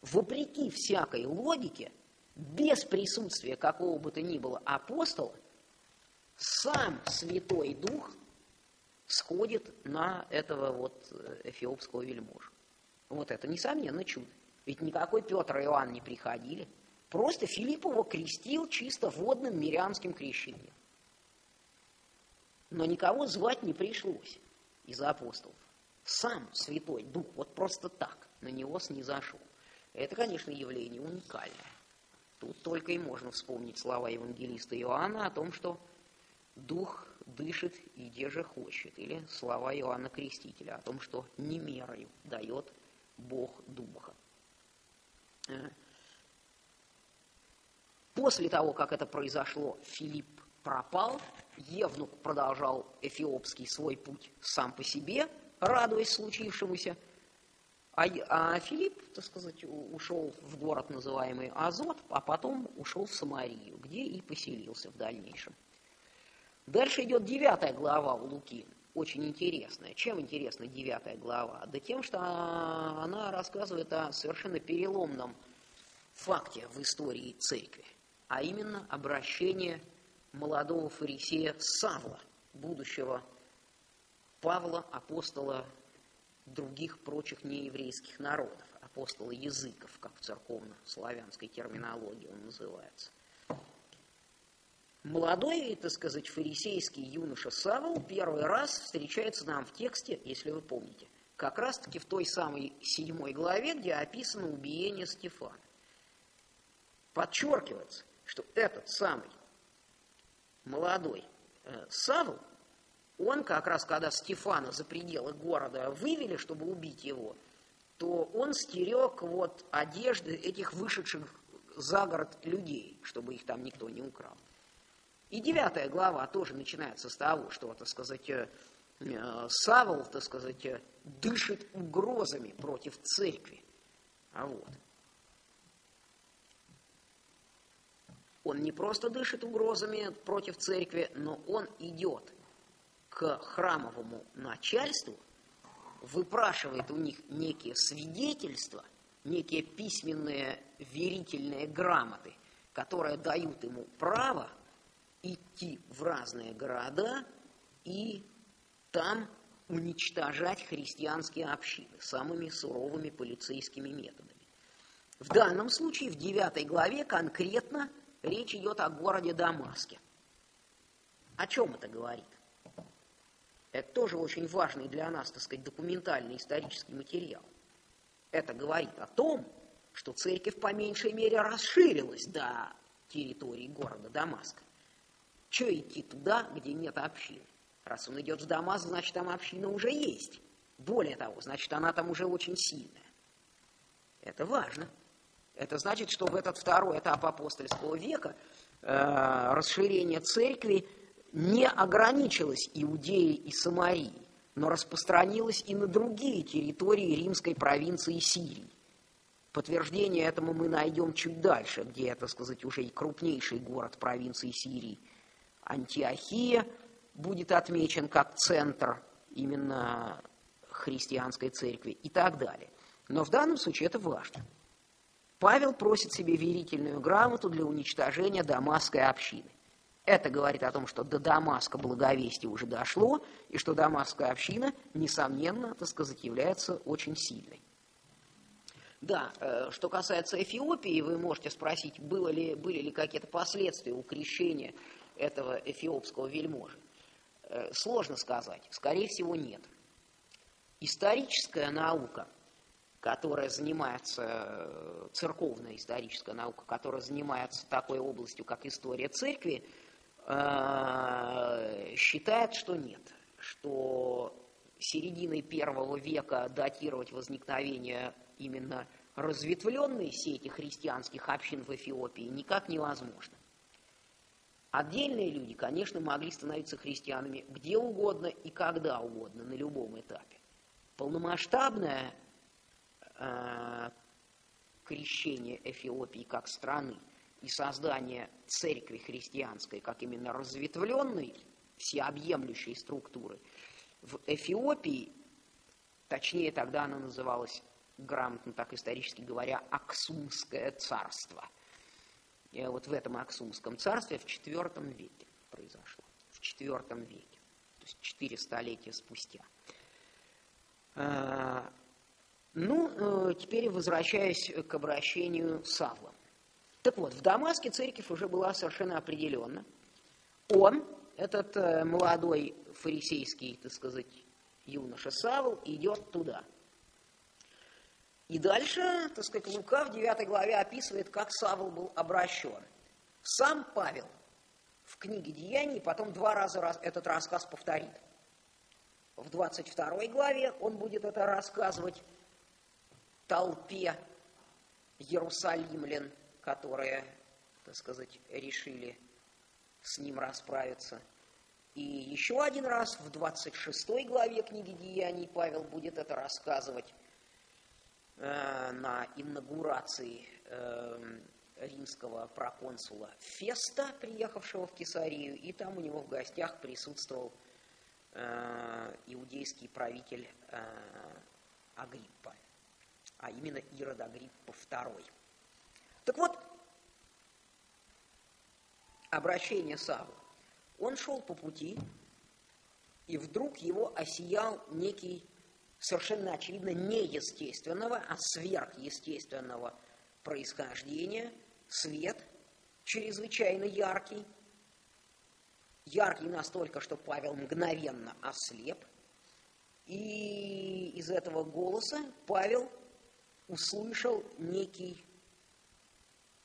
вопреки всякой логике, без присутствия какого бы то ни было апостола, сам Святой Дух сходит на этого вот э, эфиопского вельможа. Вот это, несомненно, чудо. Ведь никакой Петр и Иоанн не приходили, Просто Филипп его крестил чисто водным мирянским крещением. Но никого звать не пришлось из апостолов. Сам Святой Дух вот просто так на него снизошел. Это, конечно, явление уникальное. Тут только и можно вспомнить слова евангелиста Иоанна о том, что Дух дышит и где же хочет. Или слова Иоанна Крестителя о том, что не мерою дает Бог Духа. Э, После того, как это произошло, Филипп пропал, Евнук продолжал эфиопский свой путь сам по себе, радуясь случившемуся, а, а Филипп, так сказать, ушел в город, называемый Азот, а потом ушел в Самарию, где и поселился в дальнейшем. Дальше идет девятая глава у Луки, очень интересная. Чем интересна девятая глава? Да тем, что она рассказывает о совершенно переломном факте в истории церкви а именно обращение молодого фарисея Савла, будущего Павла, апостола других прочих нееврейских народов, апостола языков, как в церковно-славянской терминологии он называется. Молодой, так сказать, фарисейский юноша Савл первый раз встречается нам в тексте, если вы помните, как раз-таки в той самой седьмой главе, где описано убиение Стефана. Подчеркивается, что этот самый молодой э, Савл, он как раз, когда Стефана за пределы города вывели, чтобы убить его, то он стерег вот одежды этих вышедших за город людей, чтобы их там никто не украл. И девятая глава тоже начинается с того, что, так сказать, э, Савл, так сказать, дышит угрозами против церкви. А вот. Он не просто дышит угрозами против церкви, но он идет к храмовому начальству, выпрашивает у них некие свидетельства, некие письменные верительные грамоты, которые дают ему право идти в разные города и там уничтожать христианские общины самыми суровыми полицейскими методами. В данном случае в 9 главе конкретно Речь идет о городе Дамаске. О чем это говорит? Это тоже очень важный для нас, так сказать, документальный исторический материал. Это говорит о том, что церковь по меньшей мере расширилась до территории города Дамаска. Че идти туда, где нет общины? Раз он идет в Дамаск, значит, там община уже есть. Более того, значит, она там уже очень сильная. Это важно. Это значит, что в этот второй этап апостольского века э, расширение церкви не ограничилось Иудеей и Самарией, но распространилось и на другие территории римской провинции Сирии. Подтверждение этому мы найдем чуть дальше, где, так сказать, уже и крупнейший город провинции Сирии, Антиохия, будет отмечен как центр именно христианской церкви и так далее. Но в данном случае это важно. Павел просит себе верительную грамоту для уничтожения дамасской общины. Это говорит о том, что до Дамаска благовестие уже дошло, и что дамасская община, несомненно, так сказать, является очень сильной. Да, э, что касается Эфиопии, вы можете спросить, было ли, были ли какие-то последствия у крещения этого эфиопского вельможи. Э, сложно сказать, скорее всего, нет. Историческая наука – которая занимается, э, церковная историческая наука, которая занимается такой областью, как история церкви, э, считает, что нет, что серединой первого века датировать возникновение именно разветвленной сети христианских общин в Эфиопии никак невозможно. Отдельные люди, конечно, могли становиться христианами где угодно и когда угодно, на любом этапе. Полномасштабная Э, крещение Эфиопии как страны и создание церкви христианской как именно разветвленной, всеобъемлющей структуры, в Эфиопии, точнее тогда она называлась, грамотно так исторически говоря, Аксумское царство. И вот в этом Аксумском царстве в IV веке произошло, в IV веке, то есть четыре столетия спустя. Э, ну, э, теперь возвращаясь к обращению Савла. Так вот, в Дамаске церковь уже была совершенно определенно. Он, этот э, молодой фарисейский, так сказать, юноша Савл, идет туда. И дальше, так сказать, Лука в 9 главе описывает, как Савл был обращен. Сам Павел в книге Деяний потом два раза этот рассказ повторит. В 22 главе он будет это рассказывать толпе Иерусалимлян, которые, так сказать, решили с ним расправиться. И еще один раз в 26 главе книги Деяний Павел будет это рассказывать на инаугурации э, римского проконсула Феста, приехавшего в Кесарию, и там у него в гостях присутствовал э, иудейский правитель э, Агриппа, а именно Ирод Агриппа II. Так вот, обращение Савла. Он шел по пути, и вдруг его осиял некий совершенно очевидно неестественного, а сверхъестественного происхождения – свет чрезвычайно яркий, яркий настолько, что Павел мгновенно ослеп, и из этого голоса Павел услышал некий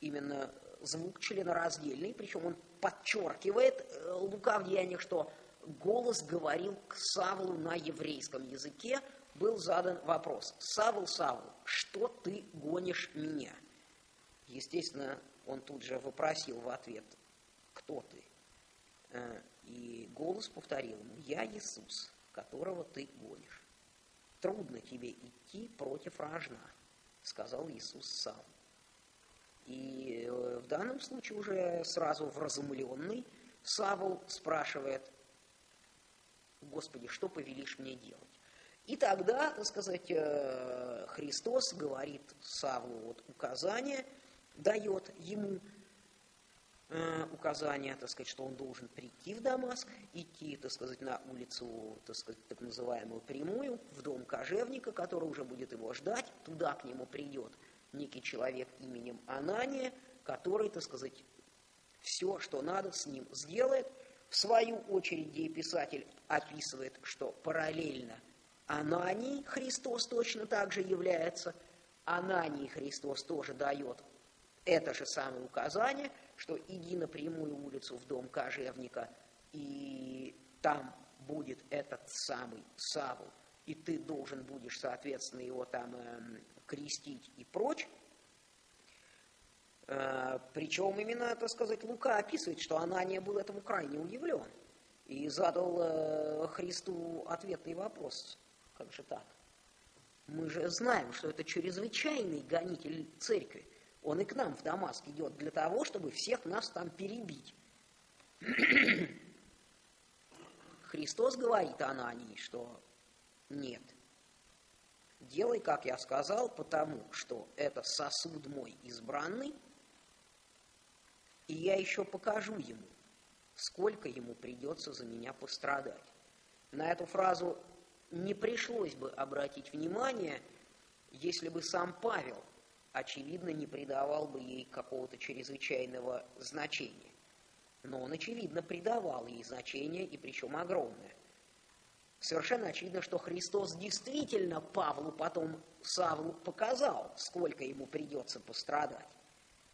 именно звук членораздельный, причем он подчеркивает, э, Лука в деяниях, что голос говорил к Савлу на еврейском языке, был задан вопрос, «Савл, Савл, что ты гонишь меня?» Естественно, он тут же вопросил в ответ, кто ты? Э, и голос повторил ему, я Иисус, которого ты гонишь. Трудно тебе идти против рожна, сказал Иисус сам. И э, в данном случае уже сразу вразумленный Савл спрашивает, Господи, что повелишь мне делать? И тогда, так сказать, э, Христос говорит Савлу вот указание – дает ему э, указание, так сказать, что он должен прийти в Дамаск, идти, так сказать, на улицу, так сказать, так называемую прямую, в дом кожевника, который уже будет его ждать, туда к нему придет некий человек именем Анания, который, так сказать, все, что надо, с ним сделает. В свою очередь дееписатель описывает, что параллельно Анании Христос точно так же является, Анании Христос тоже дает это же самое указание, что иди на прямую улицу в дом кожевника, и там будет этот самый Савл, и ты должен будешь, соответственно, его там э, крестить и прочь. Э, причем именно, так сказать, Лука описывает, что Анания был этому крайне удивлен и задал э, Христу ответный вопрос. Как же так? Мы же знаем, что это чрезвычайный гонитель церкви. Он и к нам в Дамаск идет для того, чтобы всех нас там перебить. Христос говорит Анании, что нет. Делай, как я сказал, потому что это сосуд мой избранный, и я еще покажу ему, сколько ему придется за меня пострадать. На эту фразу не пришлось бы обратить внимание, если бы сам Павел очевидно, не придавал бы ей какого-то чрезвычайного значения. Но он, очевидно, придавал ей значение, и причем огромное. Совершенно очевидно, что Христос действительно Павлу потом Савлу показал, сколько ему придется пострадать.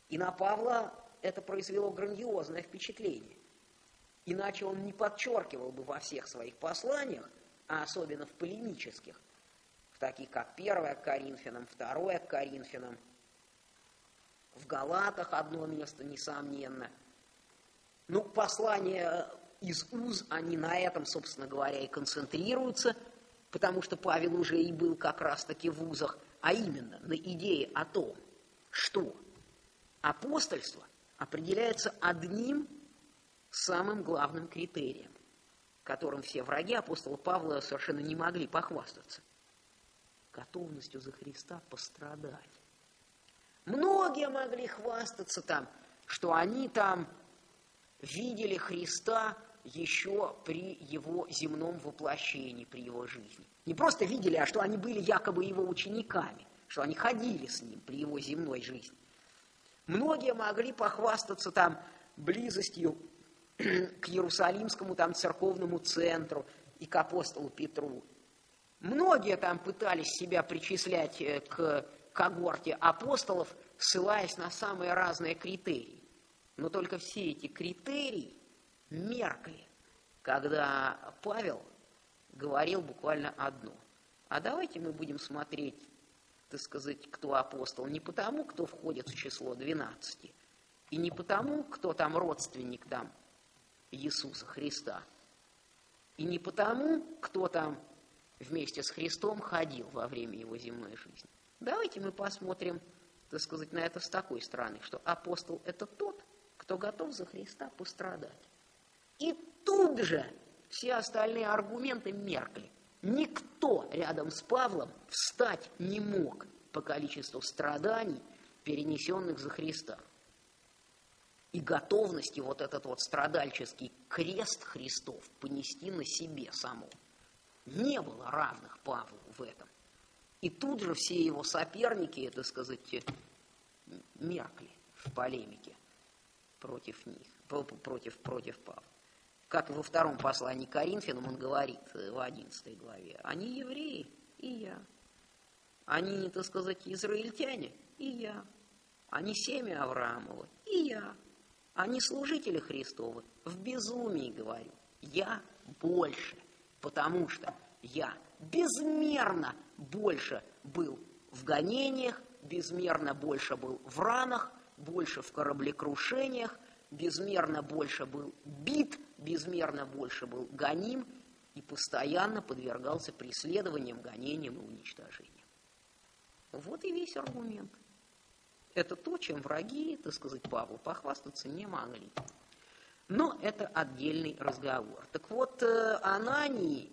И на Павла это произвело грандиозное впечатление. Иначе он не подчеркивал бы во всех своих посланиях, а особенно в полемических, в таких как 1 Коринфянам, 2 Коринфянам – в Галатах одно место, несомненно. Ну, послания из Уз, они на этом, собственно говоря, и концентрируются, потому что Павел уже и был как раз-таки в Узах, а именно на идее о том, что апостольство определяется одним самым главным критерием, которым все враги апостола Павла совершенно не могли похвастаться – готовностью за Христа пострадать. Многие могли хвастаться там, что они там видели Христа еще при его земном воплощении, при его жизни. Не просто видели, а что они были якобы его учениками, что они ходили с ним при его земной жизни. Многие могли похвастаться там близостью к Иерусалимскому там церковному центру и к апостолу Петру. Многие там пытались себя причислять э, к когорте апостолов, ссылаясь на самые разные критерии. Но только все эти критерии меркли, когда Павел говорил буквально одно. А давайте мы будем смотреть, так сказать, кто апостол, не потому, кто входит в число 12, и не потому, кто там родственник там Иисуса Христа, и не потому, кто там вместе с Христом ходил во время его земной жизни. Давайте мы посмотрим, так сказать, на это с такой стороны, что апостол – это тот, кто готов за Христа пострадать. И тут же все остальные аргументы меркли. Никто рядом с Павлом встать не мог по количеству страданий, перенесенных за Христа. И готовности вот этот вот страдальческий крест Христов понести на себе самому. Не было равных Павлу в этом. И тут же все его соперники, это сказать, меркли в полемике против них, против, против Павла. Как во втором послании Коринфянам он говорит э, в 11 главе, они евреи, и я. Они, так сказать, израильтяне, и я. Они семя Авраамова, и я. Они служители Христовы. В безумии говорю. Я больше, потому что я безмерно больше был в гонениях, безмерно больше был в ранах, больше в кораблекрушениях, безмерно больше был бит, безмерно больше был гоним и постоянно подвергался преследованиям, гонениям и уничтожениям. Вот и весь аргумент. Это то, чем враги, так сказать, Павлу похвастаться не могли. Но это отдельный разговор. Так вот, э, Анании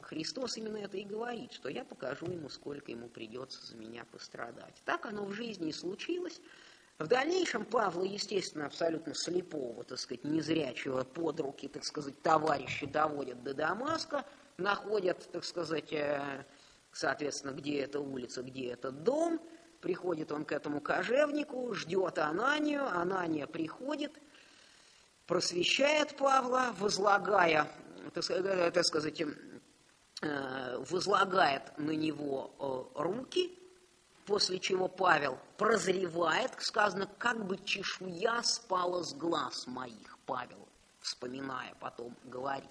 Христос именно это и говорит, что я покажу ему, сколько ему придется за меня пострадать. Так оно в жизни и случилось. В дальнейшем Павла, естественно, абсолютно слепого, так сказать, незрячего под руки, так сказать, товарищи доводят до Дамаска, находят, так сказать, э, соответственно, где эта улица, где этот дом, приходит он к этому кожевнику, ждет Ананию, Анания приходит, просвещает Павла, возлагая, так сказать, Э, возлагает на него э, руки, после чего Павел прозревает, сказано, как бы чешуя спала с глаз моих, Павел, вспоминая, потом говорит.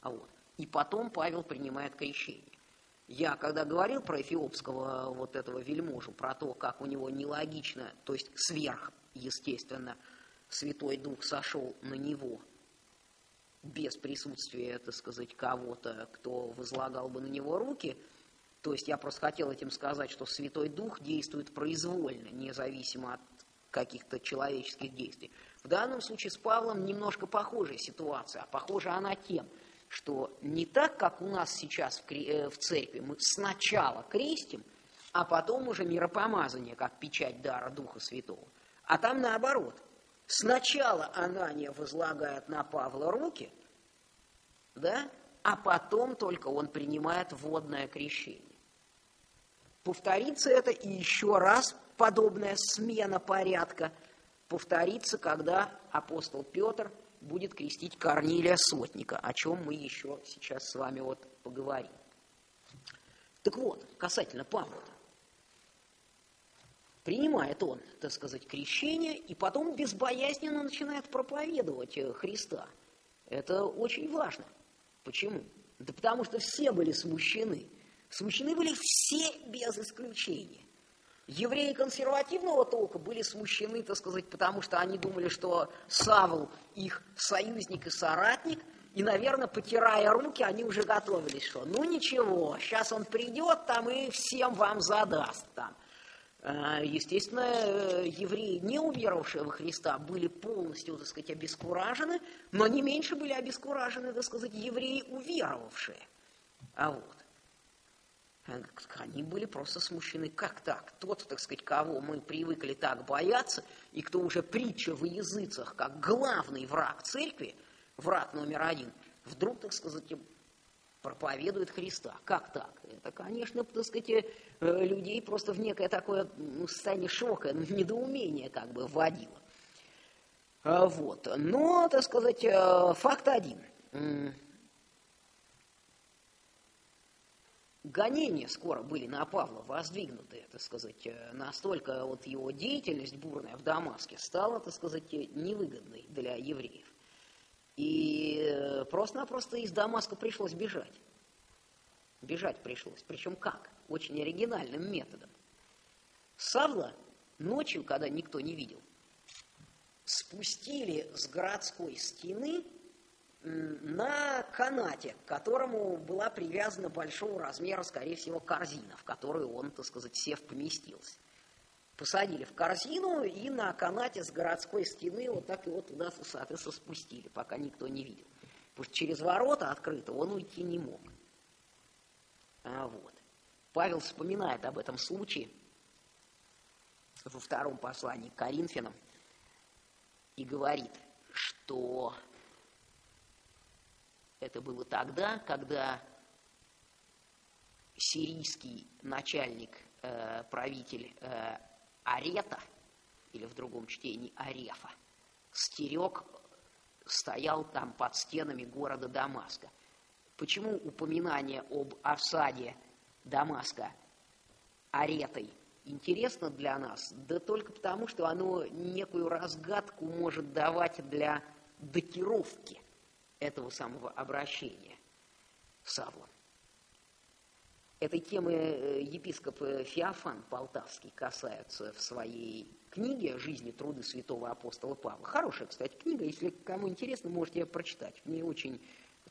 А вот. И потом Павел принимает крещение. Я когда говорил про эфиопского вот этого вельможу, про то, как у него нелогично, то есть сверх, естественно, Святой Дух сошел на него – без присутствия, так сказать, кого-то, кто возлагал бы на него руки. То есть я просто хотел этим сказать, что Святой Дух действует произвольно, независимо от каких-то человеческих действий. В данном случае с Павлом немножко похожая ситуация, а похожа она тем, что не так, как у нас сейчас в, э, в церкви, мы сначала крестим, а потом уже миропомазание, как печать дара Духа Святого. А там наоборот – Сначала Анания возлагает на Павла руки, да, а потом только он принимает водное крещение. Повторится это и еще раз подобная смена порядка повторится, когда апостол Петр будет крестить Корнилия Сотника, о чем мы еще сейчас с вами вот поговорим. Так вот, касательно Павла. принимает он, так сказать, крещение, и потом безбоязненно начинает проповедовать э, Христа. Это очень важно. Почему? Да потому что все были смущены. Смущены были все без исключения. Евреи консервативного толка были смущены, так сказать, потому что они думали, что Савл их союзник и соратник, и, наверное, потирая руки, они уже готовились, что ну ничего, сейчас он придет там и всем вам задаст там. А, естественно, э, евреи, не уверовавшие во Христа, были полностью, так сказать, обескуражены, но не меньше были обескуражены, так сказать, евреи, уверовавшие. А вот. А, они были просто смущены. Как так? Тот, так сказать, кого мы привыкли так бояться, и кто уже притча в языцах, как главный враг церкви, враг номер один, вдруг, так сказать, проповедует Христа. Как так? Это, конечно, так сказать, э, людей просто в некое такое ну, состояние шока, недоумения как бы вводило. А, вот. Но, так сказать, э, факт один. Гонения скоро были на Павла воздвигнуты, так сказать, э, настолько вот его деятельность бурная в Дамаске стала, так сказать, невыгодной для евреев. И э, просто-напросто из Дамаска пришлось бежать. Бежать пришлось. Причем как? Очень оригинальным методом. Савла ночью, когда никто не видел, спустили с городской стены на канате, к которому была привязана большого размера, скорее всего, корзина, в которую он, так сказать, сев поместился. Посадили в корзину и на канате с городской стены вот так его туда, соответственно, спустили, пока никто не видел. Потому что через ворота открыто он уйти не мог. А вот. Павел вспоминает об этом случае во втором послании к Коринфянам и говорит, что это было тогда, когда сирийский начальник, э, правитель э, Арета, или в другом чтении Арефа, стерег, стоял там под стенами города Дамаска. Почему упоминание об осаде Дамаска Аретой интересно для нас? Да только потому, что оно некую разгадку может давать для датировки – этого самого обращения Савла. Этой темы э, епископ Феофан Полтавский касается в своей книге «Жизни труды святого апостола Павла». Хорошая, кстати, книга, если кому интересно, можете ее прочитать. В ней очень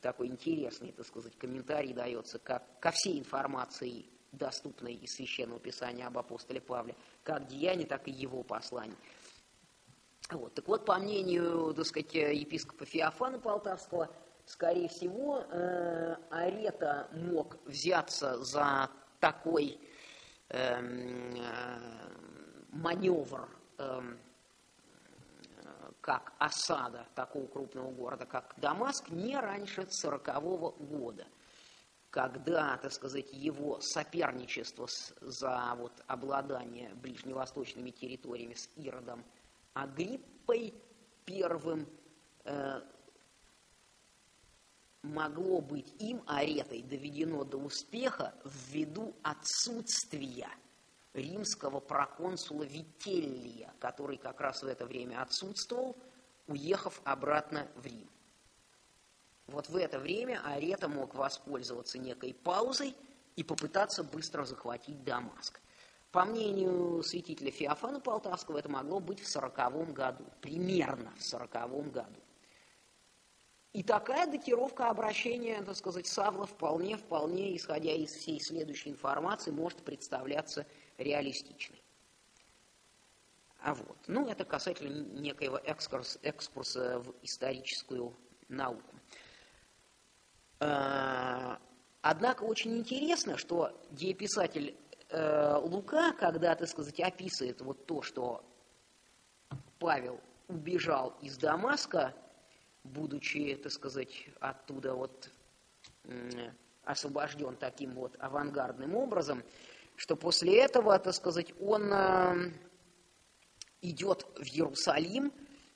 такой интересный, так сказать, комментарий дается как, ко всей информации, доступной из Священного Писания об апостоле Павле, как деяния, так и его посланий. Вот. Так вот, по мнению, так сказать, епископа Феофана Полтавского, скорее всего, э, Арета мог взяться за такой эм, э, маневр, э, как осада такого крупного города, как Дамаск, не раньше 1940 года, когда, так сказать, его соперничество с, за вот, обладание ближневосточными территориями с Иродом – Агриппой первым э, могло быть им, аретой, доведено до успеха ввиду отсутствия римского проконсула Вителлия, который как раз в это время отсутствовал, уехав обратно в Рим. Вот в это время Арета мог воспользоваться некой паузой и попытаться быстро захватить Дамаск. По мнению святителя Феофана Полтавского, это могло быть в сороковом году, примерно в сороковом году. И такая датировка обращения, так сказать, Савла вполне, вполне, исходя из всей следующей информации, может представляться реалистичной. А вот, ну, это касательно некоего экскурс, экскурса в историческую науку. А, однако очень интересно, что дееписатель э, Лука, когда, так сказать, описывает вот то, что Павел убежал из Дамаска, будучи, так сказать, оттуда вот освобожден таким вот авангардным образом, что после этого, так сказать, он э, идет в Иерусалим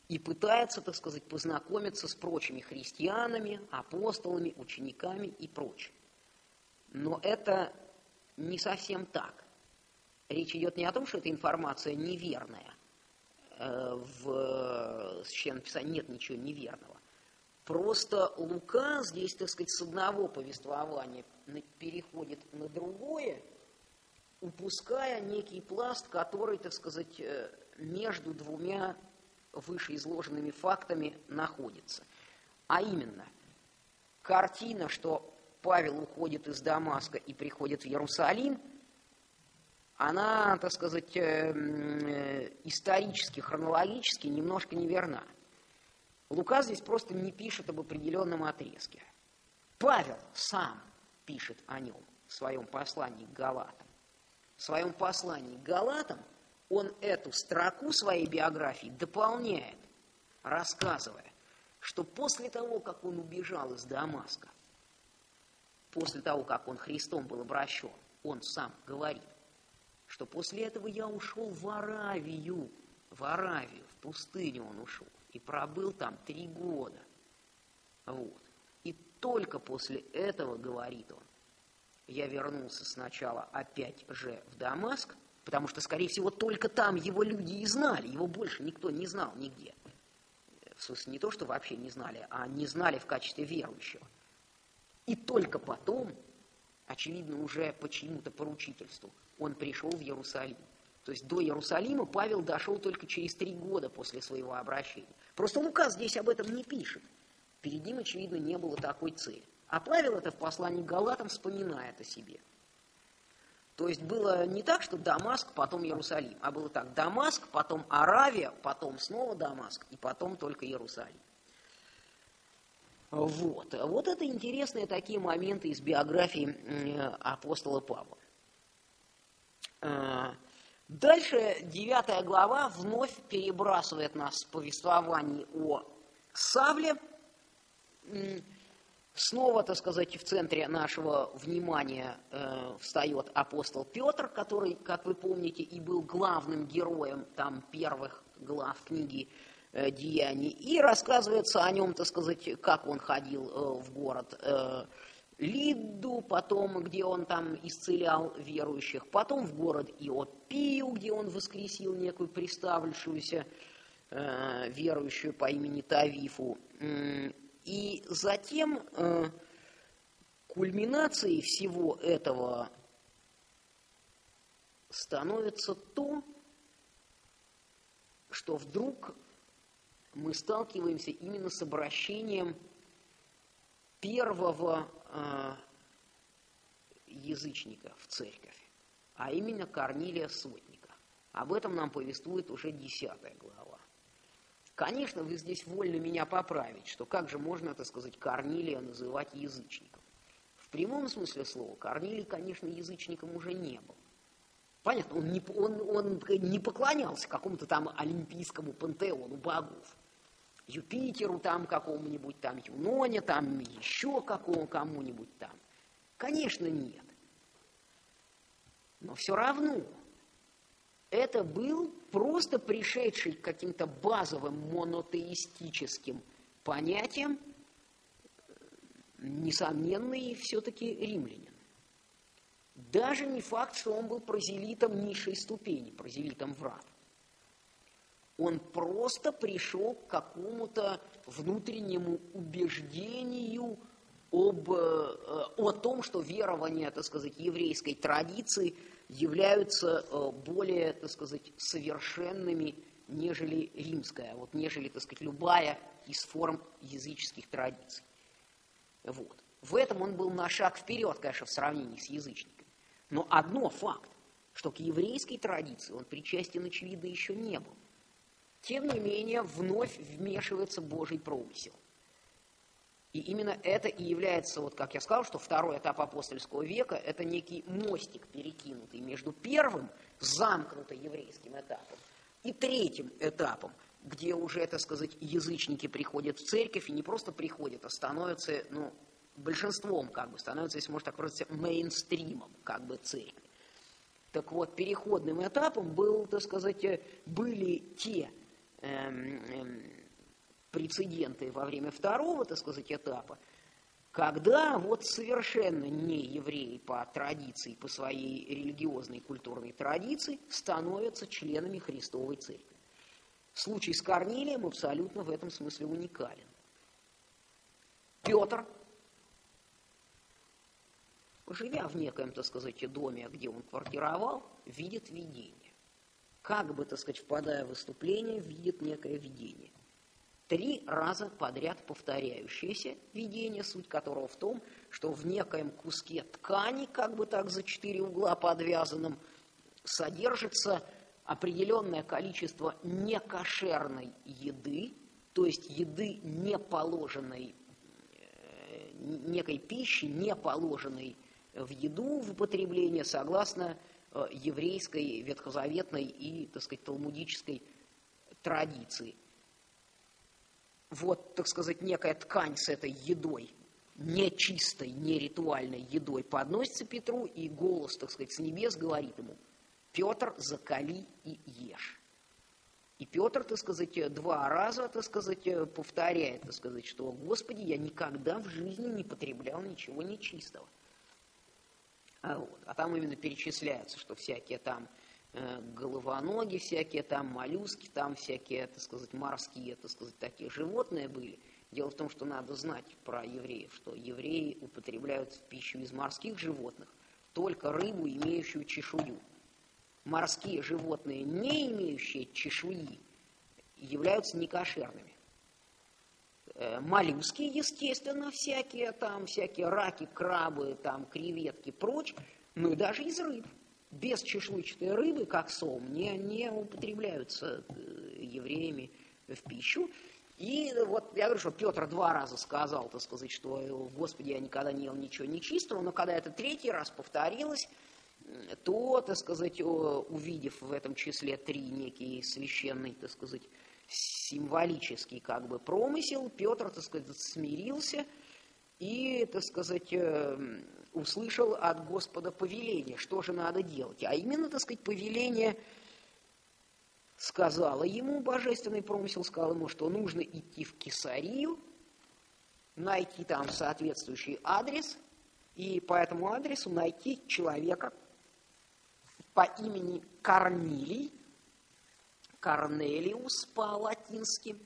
и пытается, так сказать, познакомиться с прочими христианами, апостолами, учениками и прочим. Но это не совсем так. Речь идет не о том, что эта информация неверная. Э, в Священном Писании нет ничего неверного. Просто Лука здесь, так сказать, с одного повествования переходит на другое, упуская некий пласт, который, так сказать, э, между двумя вышеизложенными фактами находится. А именно, картина, что Павел уходит из Дамаска и приходит в Иерусалим, она, так сказать, э, э, исторически, хронологически немножко неверна. Лука здесь просто не пишет об определенном отрезке. Павел сам пишет о нем в своем послании к Галатам. В своем послании к Галатам он эту строку своей биографии дополняет, рассказывая, что после того, как он убежал из Дамаска, после того, как он Христом был обращен, он сам говорит, что после этого я ушел в Аравию, в Аравию, в пустыню он ушел, и пробыл там три года. Вот. И только после этого, говорит он, я вернулся сначала опять же в Дамаск, потому что, скорее всего, только там его люди и знали, его больше никто не знал нигде. В смысле, не то, что вообще не знали, а не знали в качестве верующего. И только потом, очевидно, уже по чьему-то поручительству, он пришел в Иерусалим. То есть до Иерусалима Павел дошел только через три года после своего обращения. Просто Лука здесь об этом не пишет. Перед ним, очевидно, не было такой цели. А Павел это в послании к Галатам вспоминает о себе. То есть было не так, что Дамаск, потом Иерусалим, а было так, Дамаск, потом Аравия, потом снова Дамаск, и потом только Иерусалим. Вот. Вот это интересные такие моменты из биографии апостола Павла. А, дальше девятая глава вновь перебрасывает нас в повествовании о Савле, Снова, так сказать, в центре нашего внимания э, встает апостол Петр, который, как вы помните, и был главным героем там первых глав книги «Деяний». И рассказывается о нем, так сказать, как он ходил э, в город э, Лидду, потом, где он там исцелял верующих, потом в город Иопию, где он воскресил некую приставившуюся э, верующую по имени Тавифу, и затем э, кульминацией всего этого становится то, что вдруг мы сталкиваемся именно с обращением первого э, язычника в церковь, а именно Корнилия Сотника. Об этом нам повествует уже десятая глава. Конечно, вы здесь вольны меня поправить, что как же можно, так сказать, Корнилия называть язычником. В прямом смысле слова Корнилий, конечно, язычником уже не был. Понятно, он не, он, он не поклонялся какому-то там олимпийскому пантеону богов. Юпитеру там какому-нибудь, там Юноне, там еще какому, кому-нибудь там. Конечно, нет. Но все равно это был просто пришедший к каким-то базовым монотеистическим понятиям, несомненный все-таки римлянин. Даже не факт, что он был прозелитом низшей ступени, прозелитом врат. Он просто пришел к какому-то внутреннему убеждению об, э, о том, что верование, так сказать, еврейской традиции – являются э, более, так сказать, совершенными, нежели римская, вот, нежели, так сказать, любая из форм языческих традиций. Вот. В этом он был на шаг вперед, конечно, в сравнении с язычниками. Но одно факт, что к еврейской традиции он причастен, очевидно, еще не был. Тем не менее, вновь вмешивается Божий промысел. И именно это и является, вот как я сказал, что второй этап апостольского века – это некий мостик, перекинутый между первым, замкнутым еврейским этапом, и третьим этапом, где уже, так сказать, язычники приходят в церковь, и не просто приходят, а становятся, ну, большинством, как бы, становятся, если можно так выразиться, мейнстримом, как бы, церкви. Так вот, переходным этапом был, так сказать, были те прецеденты во время второго, так сказать, этапа, когда вот совершенно не евреи по традиции, по своей религиозной культурной традиции становятся членами Христовой Церкви. Случай с Корнилием абсолютно в этом смысле уникален. Петр, живя в некоем, так сказать, доме, где он квартировал, видит видение. Как бы, так сказать, впадая в выступление, видит некое видение. Три раза подряд повторяющееся видение, суть которого в том, что в некоем куске ткани, как бы так за четыре угла подвязанном, содержится определенное количество некошерной еды, то есть еды не положенной, э, некой пищи, не положенной в еду в употребление согласно еврейской, ветхозаветной и, так сказать, талмудической традиции – вот, так сказать, некая ткань с этой едой нечистой, неритуальной едой подносится Петру, и голос, так сказать, с небес говорит ему, Петр, закали и ешь. И Петр, так сказать, два раза, так сказать, повторяет, так сказать, что, Господи, я никогда в жизни не потреблял ничего нечистого. А, а там именно перечисляется, что всякие там э, головоноги, всякие там моллюски, там всякие, так сказать, морские, так сказать, такие животные были. Дело в том, что надо знать про евреев, что евреи употребляют в пищу из морских животных только рыбу, имеющую чешую. Морские животные, не имеющие чешуи, являются некошерными. Э, моллюски, естественно, всякие там, всякие раки, крабы, там, креветки, прочь, ну и даже из рыб. Без чешуйчатой рыбы, как сом, не, не употребляются э, евреями в пищу. И вот я говорю, что Петр два раза сказал, так сказать, что, Господи, я никогда не ел ничего нечистого, но когда это третий раз повторилось, то, так сказать, увидев в этом числе три некий священный, так сказать, символический как бы промысел, Петр, так сказать, смирился и, так сказать, э, услышал от Господа повеление, что же надо делать. А именно, так сказать, повеление сказала ему, божественный промысел сказал ему, что нужно идти в Кесарию, найти там соответствующий адрес, и по этому адресу найти человека по имени Корнилий, Корнелиус по-латински.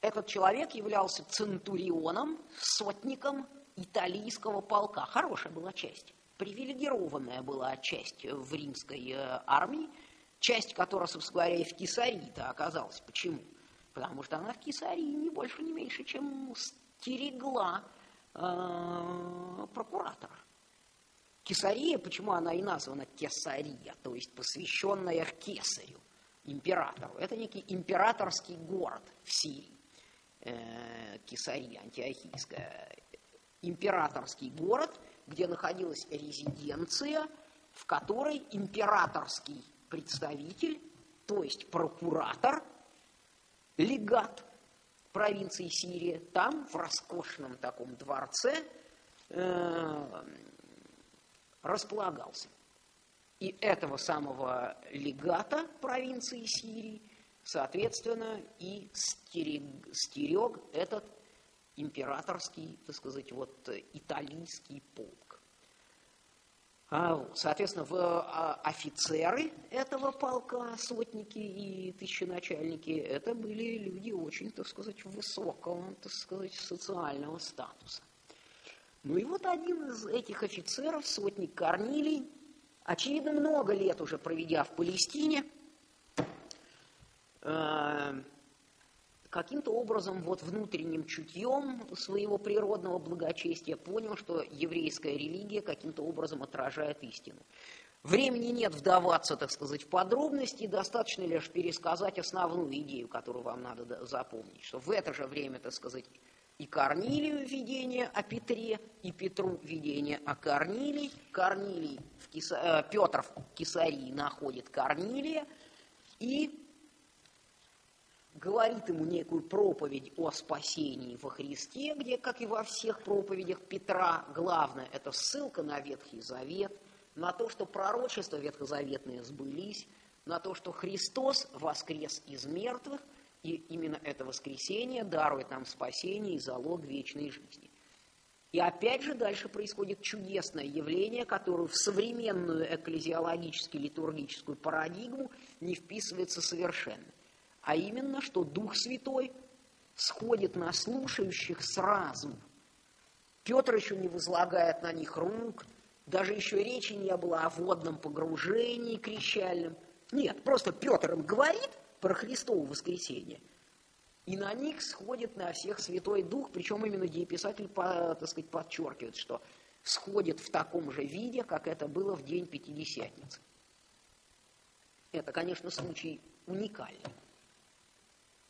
Этот человек являлся центурионом, сотником италийского полка. Хорошая была часть, привилегированная была часть в римской э, армии, часть которая, собственно говоря, и в Кесарии-то оказалась. Почему? Потому что она в Кесарии не больше, не меньше, чем стерегла э, прокуратора. Кесария, почему она и названа Кесария, то есть посвященная Кесарю, императору. Это некий императорский город в Сирии, э, Кесария антиохийская. Императорский город, где находилась резиденция, в которой императорский представитель, то есть прокуратор, легат провинции Сирия, там в роскошном таком дворце э, располагался. И этого самого легата провинции Сирии, соответственно, и стерег, стерег этот императорский, так сказать, вот италийский полк. А, соответственно, в а, офицеры этого полка, сотники и тысяченачальники, это были люди очень, так сказать, высокого, так сказать, социального статуса. Ну и вот один из этих офицеров, сотник Корнилий, очевидно, много лет уже проведя в Палестине, э, каким-то образом вот внутренним чутьем своего природного благочестия понял, что еврейская религия каким-то образом отражает истину. Времени нет вдаваться, так сказать, в подробности, достаточно лишь пересказать основную идею, которую вам надо запомнить, что в это же время, так сказать, и Корнилию видение о Петре, и Петру видение о Корнилии. Корнилий в Киса... э, Петр в Кесарии находит Корнилия и говорит ему некую проповедь о спасении во Христе, где, как и во всех проповедях Петра, главное – это ссылка на Ветхий Завет, на то, что пророчества ветхозаветные сбылись, на то, что Христос воскрес из мертвых – и именно это воскресение дарует нам спасение и залог вечной жизни. И опять же дальше происходит чудесное явление, которое в современную экклезиологически-литургическую парадигму не вписывается совершенно. А именно, что Дух Святой сходит на слушающих сразу. Петр еще не возлагает на них рук, даже еще речи не было о водном погружении крещальном. Нет, просто Петр им говорит – про Христово воскресение. И на них сходит на всех Святой Дух, причем именно писатель, так сказать, подчеркивает, что сходит в таком же виде, как это было в день Пятидесятницы. Это, конечно, случай уникальный.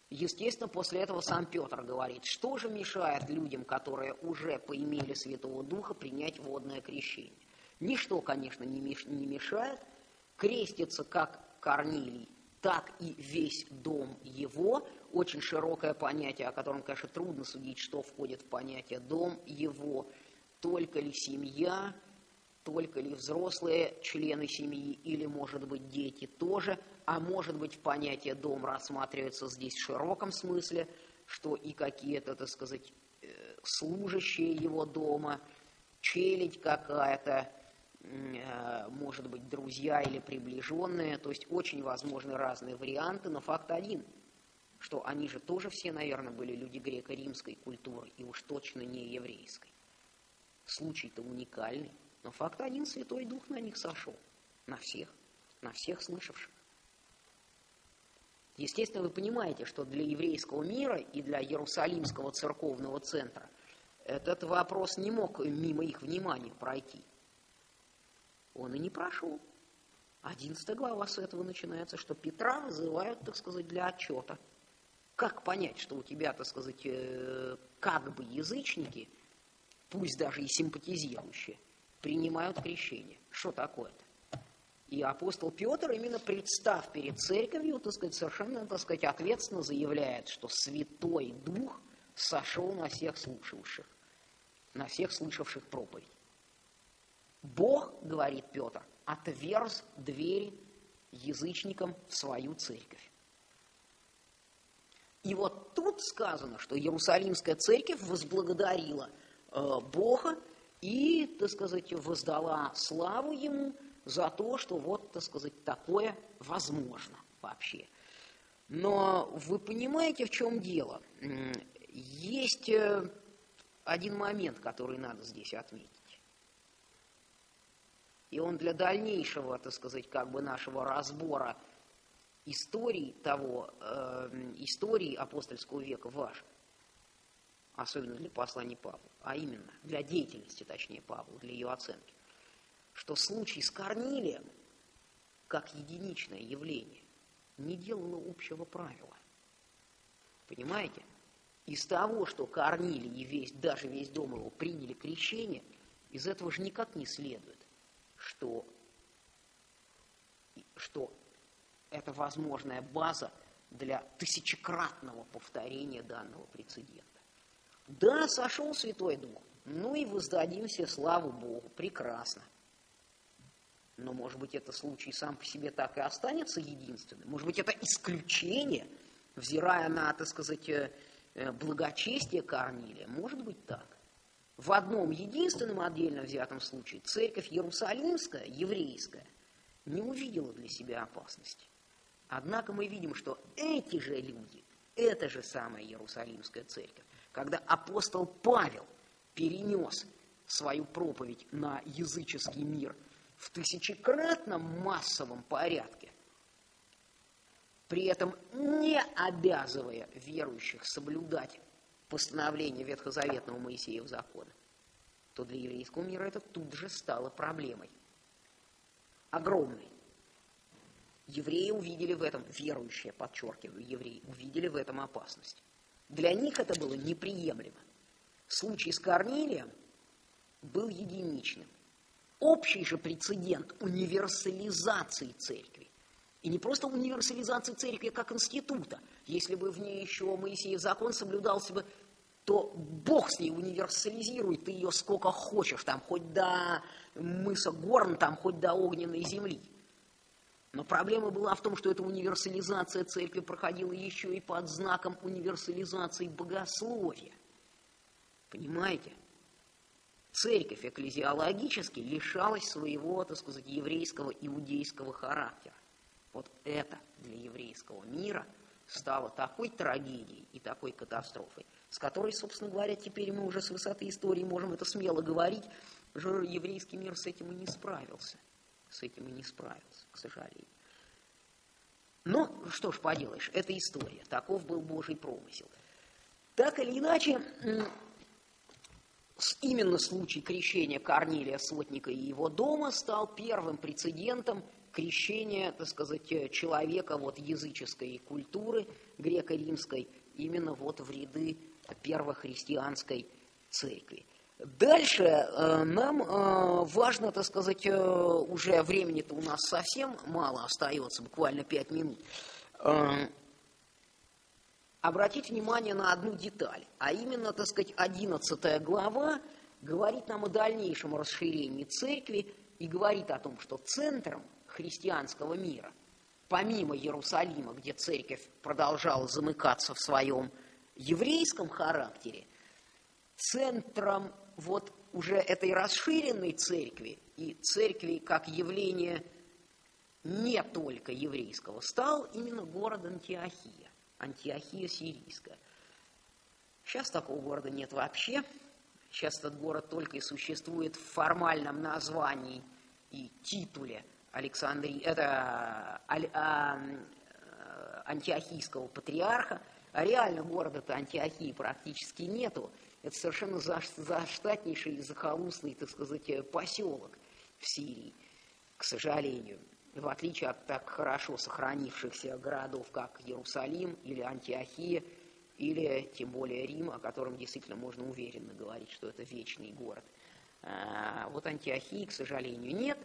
Естественно, после этого сам Петр говорит, что же мешает людям, которые уже поимели Святого Духа, принять водное крещение. Ничто, конечно, не мешает креститься, как Корнилий, так и весь дом его. Очень широкое понятие, о котором, конечно, трудно судить, что входит в понятие дом его. Только ли семья, только ли взрослые члены семьи или, может быть, дети тоже, а может быть, понятие дом рассматривается здесь в широком смысле, что и какие-то, так сказать, э, служащие его дома, челядь какая-то, может быть, друзья или приближенные, то есть очень возможны разные варианты, но факт один, что они же тоже все, наверное, были люди греко-римской культуры, и уж точно не еврейской. Случай-то уникальный, но факт один, Святой Дух на них сошел, на всех, на всех слышавших. Естественно, вы понимаете, что для еврейского мира и для Иерусалимского церковного центра этот вопрос не мог мимо их внимания пройти – он и не прошел. Одиннадцатая глава с этого начинается, что Петра вызывают, так сказать, для отчета. Как понять, что у тебя, так сказать, э, как бы язычники, пусть даже и симпатизирующие, принимают крещение? Что такое-то? И апостол Петр, именно представ перед церковью, так сказать, совершенно, так сказать, ответственно заявляет, что Святой Дух сошел на всех слушавших, на всех слышавших проповедь. Бог, говорит Петр, отверз двери язычникам в свою церковь. И вот тут сказано, что Иерусалимская церковь возблагодарила э, Бога и, так сказать, воздала славу Ему за то, что вот, так сказать, такое возможно вообще. Но вы понимаете, в чем дело? Есть э, один момент, который надо здесь отметить. И он для дальнейшего, так сказать, как бы нашего разбора истории того, э, истории апостольского века ваш, особенно для послания Павла, а именно для деятельности, точнее, Павла, для ее оценки, что случай с Корнилием, как единичное явление, не делало общего правила. Понимаете? Из того, что Корнилий и весь, даже весь дом его приняли крещение, из этого же никак не следует, что, что это возможная база для тысячекратного повторения данного прецедента. Да, сошел Святой Дух, ну и воздадим все славу Богу, прекрасно. Но, может быть, это случай сам по себе так и останется единственным. Может быть, это исключение, взирая на, так сказать, э, э, благочестие Корнилия. Может быть так в одном единственном отдельно взятом случае церковь Иерусалимская, еврейская, не увидела для себя опасности. Однако мы видим, что эти же люди, эта же самая Иерусалимская церковь, когда апостол Павел перенес свою проповедь на языческий мир в тысячекратном массовом порядке, при этом не обязывая верующих соблюдать постановления ветхозаветного Моисеев закона, то для еврейского мира это тут же стало проблемой. Огромной. Евреи увидели в этом, верующие, подчеркиваю, евреи, увидели в этом опасность. Для них это было неприемлемо. Случай с Корнилием был единичным. Общий же прецедент универсализации церкви. И не просто универсализации церкви как института. Если бы в ней еще Моисеев закон соблюдался бы то Бог с ней универсализирует, ты ее сколько хочешь, там, хоть до мыса Горн, там, хоть до огненной земли. Но проблема была в том, что эта универсализация церкви проходила еще и под знаком универсализации богословия. Понимаете? Церковь экклезиологически лишалась своего, так сказать, еврейского, иудейского характера. Вот это для еврейского мира стало такой трагедией и такой катастрофой, с которой, собственно говоря, теперь мы уже с высоты истории можем это смело говорить, еврейский мир с этим и не справился. С этим и не справился, к сожалению. Но что ж поделаешь, это история, таков был Божий промысел. Так или иначе, именно случай крещения Корнилия Сотника и его дома стал первым прецедентом крещения, так сказать, человека вот языческой культуры греко-римской именно вот в ряды первохристианской церкви. Дальше э, нам э, важно, так сказать, э, уже времени-то у нас совсем мало остается, буквально пять минут. Обратить внимание на одну деталь, а именно, так сказать, 11 глава говорит нам о дальнейшем расширении церкви и говорит о том, что центром христианского мира, помимо Иерусалима, где церковь продолжала замыкаться в своем еврейском характере, центром вот уже этой расширенной церкви и церкви как явление не только еврейского стал именно город Антиохия. Антиохия сирийская. Сейчас такого города нет вообще. Сейчас этот город только и существует в формальном названии и титуле Александрии, это а, антиохийского патриарха, а реально города-то Антиохии практически нету. Это совершенно заштатнейший, захолустный, так сказать, поселок в Сирии, к сожалению в отличие от так хорошо сохранившихся городов, как Иерусалим или Антиохия, или тем более Рим, о котором действительно можно уверенно говорить, что это вечный город. А, вот Антиохии, к сожалению, нет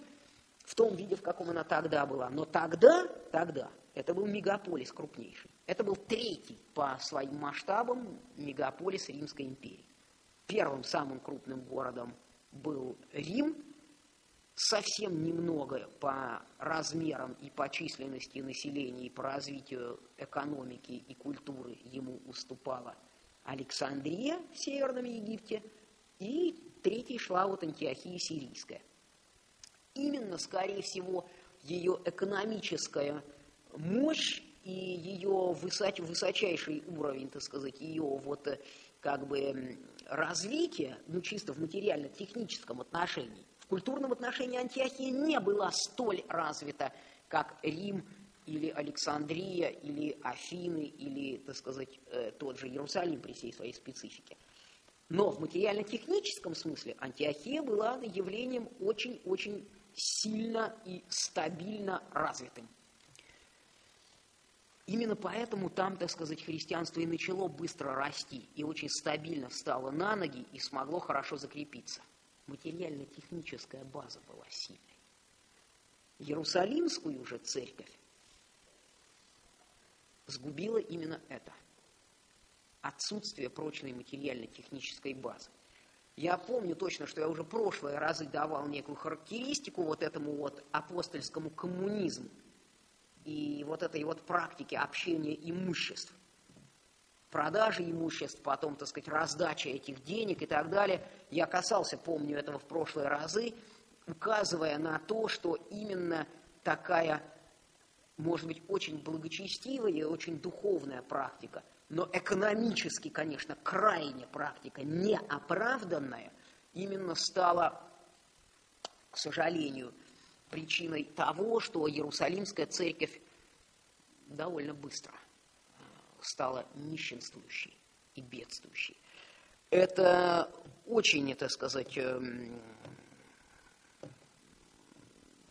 в том виде, в каком она тогда была. Но тогда, тогда, это был мегаполис крупнейший. Это был третий по своим масштабам мегаполис Римской империи. Первым самым крупным городом был Рим, совсем немного по размерам и по численности населения и по развитию экономики и культуры ему уступала Александрия в Северном Египте, и третьей шла вот Антиохия Сирийская. Именно, скорее всего, ее экономическая мощь и ее высочайший уровень, так сказать, ее вот как бы развитие, ну чисто в материально-техническом отношении, культурном отношении Антиохия не была столь развита, как Рим или Александрия, или Афины, или, так сказать, э, тот же Иерусалим при всей своей специфике. Но в материально-техническом смысле Антиохия была явлением очень-очень сильно и стабильно развитым. Именно поэтому там, так сказать, христианство и начало быстро расти, и очень стабильно встало на ноги и смогло хорошо закрепиться материально-техническая база была сильной. Иерусалимскую же церковь сгубила именно это. Отсутствие прочной материально-технической базы. Я помню точно, что я уже прошлые разы давал некую характеристику вот этому вот апостольскому коммунизму и вот этой вот практике общения имуществ продажи имуществ, потом, так сказать, раздача этих денег и так далее. Я касался, помню, этого в прошлые разы, указывая на то, что именно такая, может быть, очень благочестивая и очень духовная практика, но экономически, конечно, крайне практика неоправданная, именно стала, к сожалению, причиной того, что Иерусалимская церковь довольно быстро – стала нищенствующей и бедствующей. Это очень, так сказать, эм,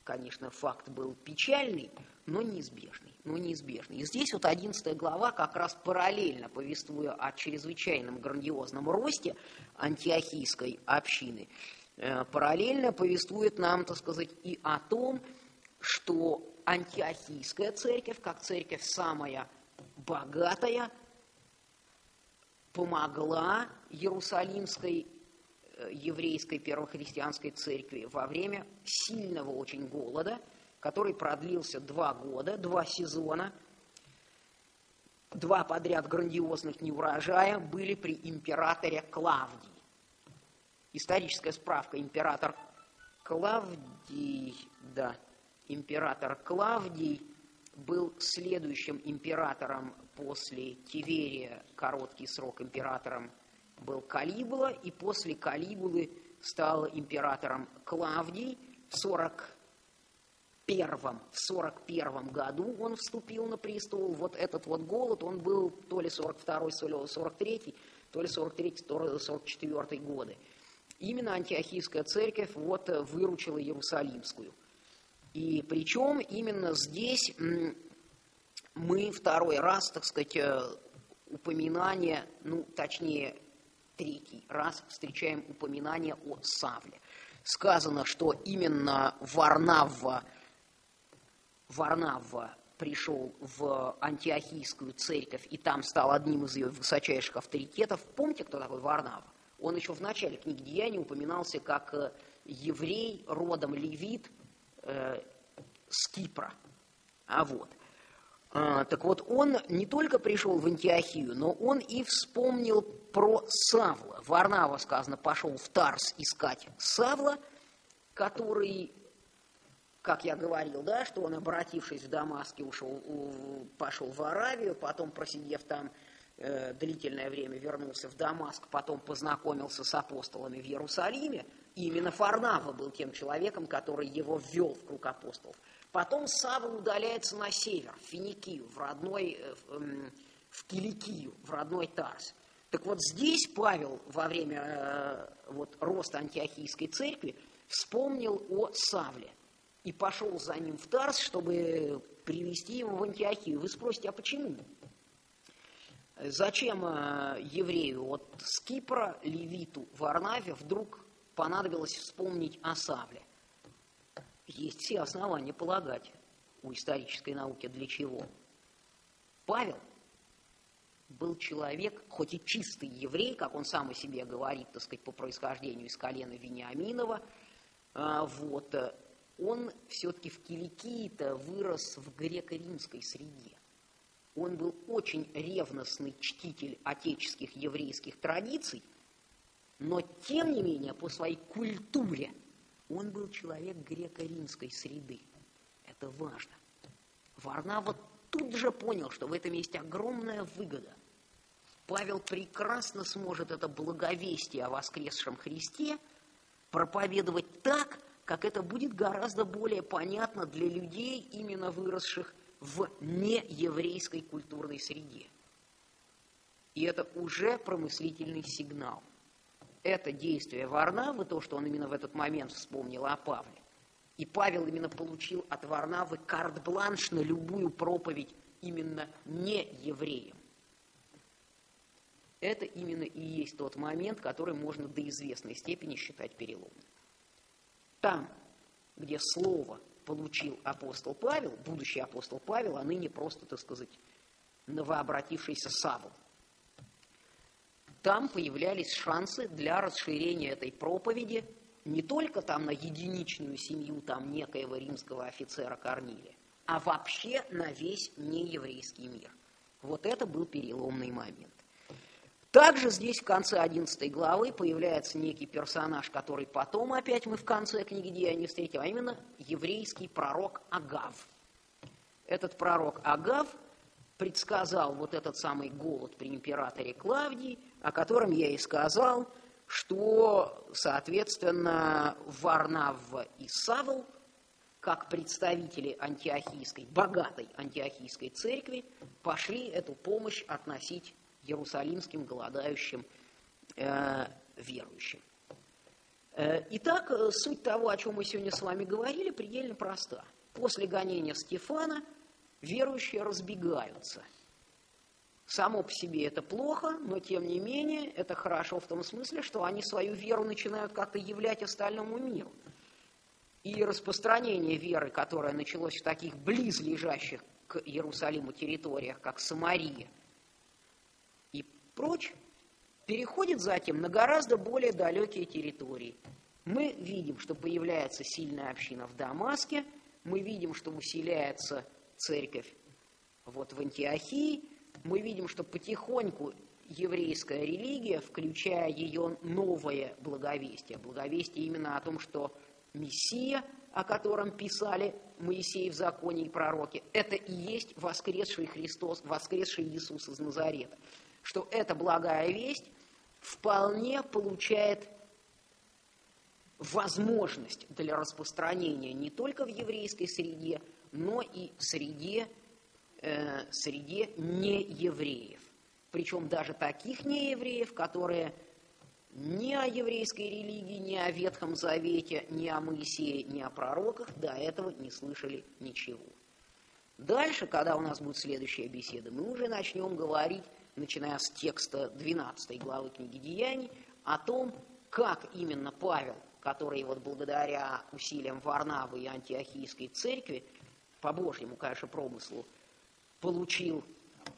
конечно, факт был печальный, но неизбежный. Но неизбежный. И здесь вот 11 глава как раз параллельно повествуя о чрезвычайном грандиозном росте антиохийской общины, э, параллельно повествует нам, так сказать, и о том, что антиохийская церковь, как церковь самая богатая помогла Иерусалимской э, еврейской первохристианской церкви во время сильного очень голода, который продлился два года, два сезона, два подряд грандиозных неурожая были при императоре Клавдии. Историческая справка, император Клавдий, да, император Клавдий был следующим императором после Тиверия, короткий срок императором был Калигула, и после Калигулы стал императором Клавдий в 41 в 41 году он вступил на престол. Вот этот вот голод, он был то ли 42 то ли 43 то ли 43 то ли 44 годы. Именно антиохийская церковь вот выручила Иерусалимскую. И причем именно здесь мы второй раз, так сказать, э, упоминание, ну, точнее, третий раз встречаем упоминание о Савле. Сказано, что именно Варнавва, Варнавва пришел в антиохийскую церковь и там стал одним из ее высочайших авторитетов. Помните, кто такой Варнава? Он еще в начале книги Деяний упоминался как э, еврей, родом левит э, с Кипра. А вот. А, так вот, он не только пришел в Антиохию, но он и вспомнил про Савла. Варнава, сказано, пошел в Тарс искать Савла, который, как я говорил, да, что он, обратившись в Дамаске, ушел, пошел в Аравию, потом, просидев там э, длительное время, вернулся в Дамаск, потом познакомился с апостолами в Иерусалиме. И именно Фарнава был тем человеком, который его ввел в круг апостолов. Потом Савл удаляется на север, в Финикию, в родной, э, эм, в Киликию, в родной Тарс. Так вот здесь Павел во время э, вот, роста антиохийской церкви вспомнил о Савле и пошел за ним в Тарс, чтобы привести его в Антиохию. Вы спросите, а почему? Зачем э, еврею от с Кипра, левиту, Варнаве вдруг понадобилось вспомнить о Савле? есть все основания полагать у исторической науки для чего. Павел был человек, хоть и чистый еврей, как он сам о себе говорит, так сказать, по происхождению из колена Вениаминова, а, вот, он все-таки в Киликии-то вырос в греко-римской среде. Он был очень ревностный чтитель отеческих еврейских традиций, но, тем не менее, по своей культуре – он был человек греко-римской среды. Это важно. Варнава тут же понял, что в этом есть огромная выгода. Павел прекрасно сможет это благовестие о воскресшем Христе проповедовать так, как это будет гораздо более понятно для людей, именно выросших в нееврейской культурной среде. И это уже промыслительный сигнал это действие Варнавы, то, что он именно в этот момент вспомнил о Павле. И Павел именно получил от Варнавы карт-бланш на любую проповедь именно не евреям. Это именно и есть тот момент, который можно до известной степени считать переломным. Там, где слово получил апостол Павел, будущий апостол Павел, а ныне просто, так сказать, новообратившийся Савл – там появлялись шансы для расширения этой проповеди не только там на единичную семью там некоего римского офицера Корнилия, а вообще на весь нееврейский мир. Вот это был переломный момент. Также здесь в конце 11 главы появляется некий персонаж, который потом опять мы в конце книги Деяний встретим, а именно еврейский пророк Агав. Этот пророк Агав предсказал вот этот самый голод при императоре Клавдии, о котором я и сказал, что, соответственно, Варнав и Савл, как представители антиохийской, богатой антиохийской церкви, пошли эту помощь относить иерусалимским голодающим э, верующим. Э, итак, суть того, о чем мы сегодня с вами говорили, предельно проста. После гонения Стефана – верующие разбегаются. Само по себе это плохо, но тем не менее это хорошо в том смысле, что они свою веру начинают как-то являть остальному миру. И распространение веры, которое началось в таких близлежащих к Иерусалиму территориях, как Самария прочь, переходит затем на гораздо более далекие территории. Мы видим, что появляется сильная община в Дамаске, мы видим, что усиляется церковь вот в Антиохии, мы видим, что потихоньку еврейская религия, включая ее новое благовестие, благовестие именно о том, что Мессия, о котором писали Моисей в законе и пророки, это и есть воскресший Христос, воскресший Иисус из Назарета. Что эта благая весть вполне получает возможность для распространения не только в еврейской среде, но и среде, э, среде неевреев. Причем даже таких неевреев, которые ни о еврейской религии, ни о Ветхом Завете, ни о Моисее, ни о пророках до этого не слышали ничего. Дальше, когда у нас будет следующая беседа, мы уже начнем говорить, начиная с текста 12 главы книги Деяний, о том, как именно Павел, который вот благодаря усилиям Варнавы и антиохийской церкви по Божьему, конечно, промыслу, получил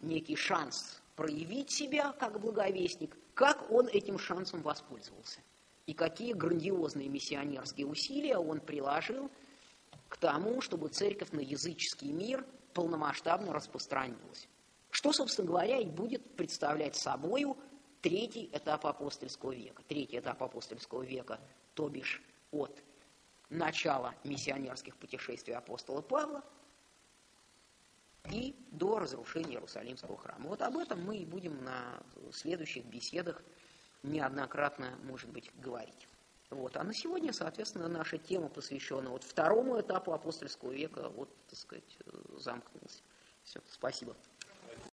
некий шанс проявить себя как благовестник, как он этим шансом воспользовался и какие грандиозные миссионерские усилия он приложил к тому, чтобы церковь на языческий мир полномасштабно распространилась. Что, собственно говоря, и будет представлять собою третий этап апостольского века. Третий этап апостольского века, то бишь от начала миссионерских путешествий апостола Павла и до разрушения Иерусалимского храма. Вот об этом мы и будем на следующих беседах неоднократно, может быть, говорить. Вот. А на сегодня, соответственно, наша тема посвящена вот второму этапу апостольского века, вот, так сказать, замкнулась. Все, спасибо.